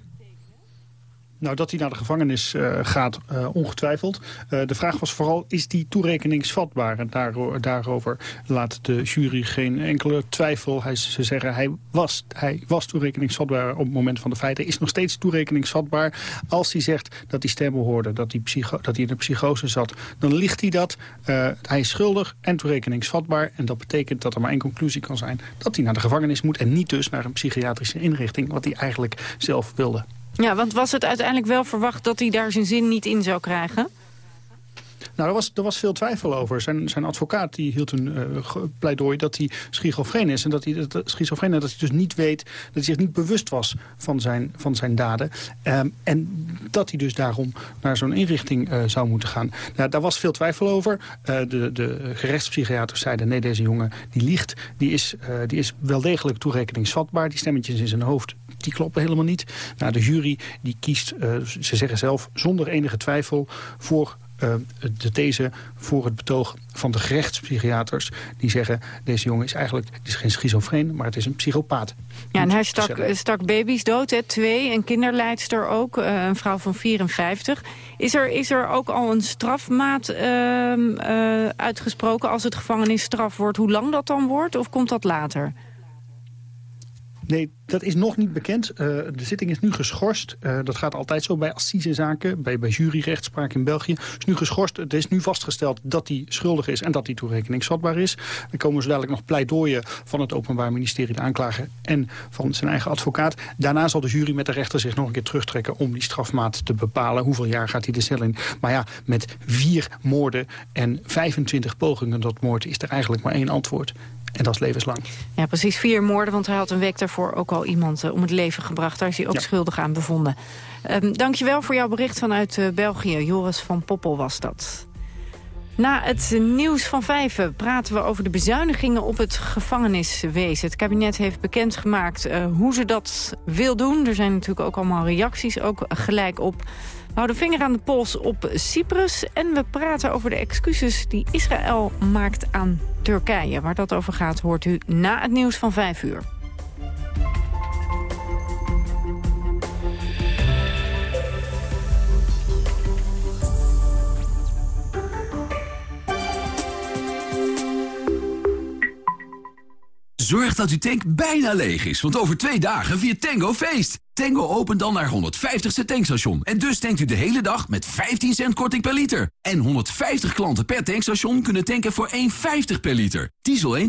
Nou, dat hij naar de gevangenis eh, gaat, eh, ongetwijfeld. Eh, de vraag was vooral, is die toerekeningsvatbaar? En daaro- daarover laat de jury geen enkele twijfel. Hij, ze zeggen, hij was, hij was toerekeningsvatbaar op het moment van de feiten. Is nog steeds toerekeningsvatbaar. Als hij zegt dat hij stemmen hoorde, dat hij, psycho, dat hij in een psychose zat... dan ligt hij dat. Hij is schuldig en toerekeningsvatbaar. En dat betekent dat er maar één conclusie kan zijn... dat hij naar de gevangenis moet en niet dus naar een psychiatrische inrichting... wat hij eigenlijk zelf wilde. Ja, want was het uiteindelijk wel verwacht dat hij daar zijn zin niet in zou krijgen? Nou, er was, er was veel twijfel over. Zijn, zijn advocaat die hield een uh, pleidooi dat hij schizofreen is. En dat hij, dat, schizofreen, dat hij dus niet weet, dat hij zich niet bewust was van zijn, van zijn daden. Um, en dat hij dus daarom naar zo'n inrichting uh, zou moeten gaan. Nou, daar was veel twijfel over. Uh, de, de gerechtspsychiaters zeiden, nee, deze jongen die liegt. Die is, die is wel degelijk toerekeningsvatbaar. Die stemmetjes in zijn hoofd, die kloppen helemaal niet. Nou, de jury die kiest, ze zeggen zelf, zonder enige twijfel voor uh, de these voor het betoog van de gerechtspsychiaters. Die zeggen, deze jongen is eigenlijk het is geen schizofreen, maar het is een psychopaat. Ja, en hij stak, stak baby's dood, hè? twee, een kinderleidster ook, uh, een vrouw van 54. Is er, is er ook al een strafmaat uh, uitgesproken als het gevangenisstraf wordt? Hoe lang dat dan wordt, of komt dat later? Nee, dat is nog niet bekend. Uh, de zitting is nu geschorst. Uh, dat gaat altijd zo bij assisezaken, bij, bij juryrechtspraak in België. is nu geschorst. Het is nu vastgesteld dat hij schuldig is en dat hij toerekeningsvatbaar is. Er komen zo dadelijk nog pleidooien van het Openbaar Ministerie, de aanklager en van zijn eigen advocaat. Daarna zal de jury met de rechter zich nog een keer terugtrekken om die strafmaat te bepalen. Hoeveel jaar gaat hij de cel in? Maar ja, met vier moorden en 25 pogingen tot moord is er eigenlijk maar één antwoord. En dat is levenslang. Ja, precies. Vier moorden, want hij had een week daarvoor ook al iemand uh, om het leven gebracht. Daar is hij ook schuldig aan bevonden. Um, dankjewel voor jouw bericht vanuit uh, België. Joris van Poppel was dat. Na het nieuws van vijven praten we over de bezuinigingen op het gevangeniswezen. Het kabinet heeft bekendgemaakt uh, hoe ze dat wil doen. Er zijn natuurlijk ook allemaal reacties, ook gelijk op. We houden vinger aan de pols op Cyprus. En we praten over de excuses die Israël maakt aan Turkije. Waar dat over gaat hoort u na het nieuws van 5 uur. Zorg dat uw tank bijna leeg is, want over twee dagen viert Tango feest. Tango opent dan naar 150ste tankstation. En dus tankt u de hele dag met 15 cent korting per liter. En 150 klanten per tankstation kunnen tanken voor 1,50 per liter. Diesel 1,30.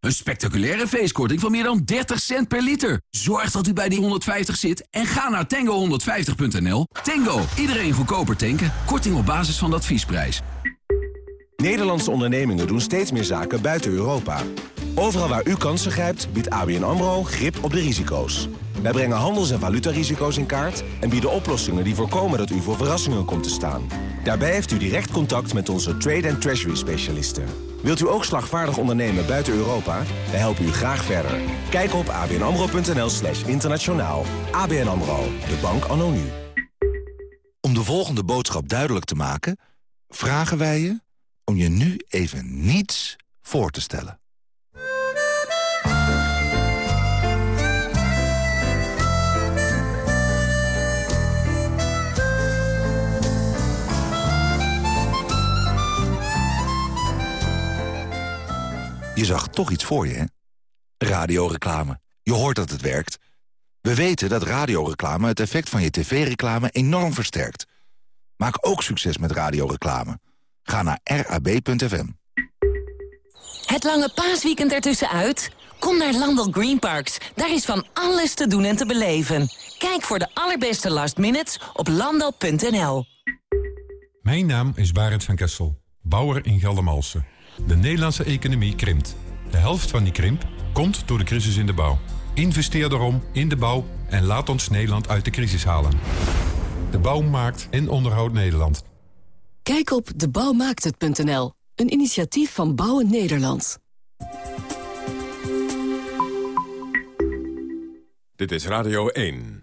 Een spectaculaire feestkorting van meer dan 30 cent per liter. Zorg dat u bij die 150 zit en ga naar tango150.nl. Tango, iedereen goedkoper tanken. Korting op basis van de adviesprijs. Nederlandse ondernemingen doen steeds meer zaken buiten Europa. Overal waar u kansen grijpt, biedt ABN AMRO grip op de risico's. Wij brengen handels- en valutarisico's in kaart... en bieden oplossingen die voorkomen dat u voor verrassingen komt te staan. Daarbij heeft u direct contact met onze trade- en treasury-specialisten. Wilt u ook slagvaardig ondernemen buiten Europa? Wij helpen u graag verder. Kijk op abnamro.nl slash internationaal. ABN AMRO, de bank anno nu. Om de volgende boodschap duidelijk te maken... vragen wij je om je nu even niets voor te stellen. Je zag toch iets voor je, hè? Radioreclame. Je hoort dat het werkt. We weten dat radioreclame het effect van je tv-reclame enorm versterkt. Maak ook succes met radioreclame. Ga naar rab.fm. Het lange paasweekend ertussenuit? Kom naar Landel Green Parks. Daar is van alles te doen en te beleven. Kijk voor de allerbeste last minutes op landel.nl. Mijn naam is Barend van Kessel, bouwer in Geldermalsen. De Nederlandse economie krimpt. De helft van die krimp komt door de crisis in de bouw. Investeer daarom in de bouw en laat ons Nederland uit de crisis halen. De bouw maakt en onderhoudt Nederland. Kijk op debouwmaakthet.nl, een initiatief van Bouwen Nederland. Dit is Radio 1.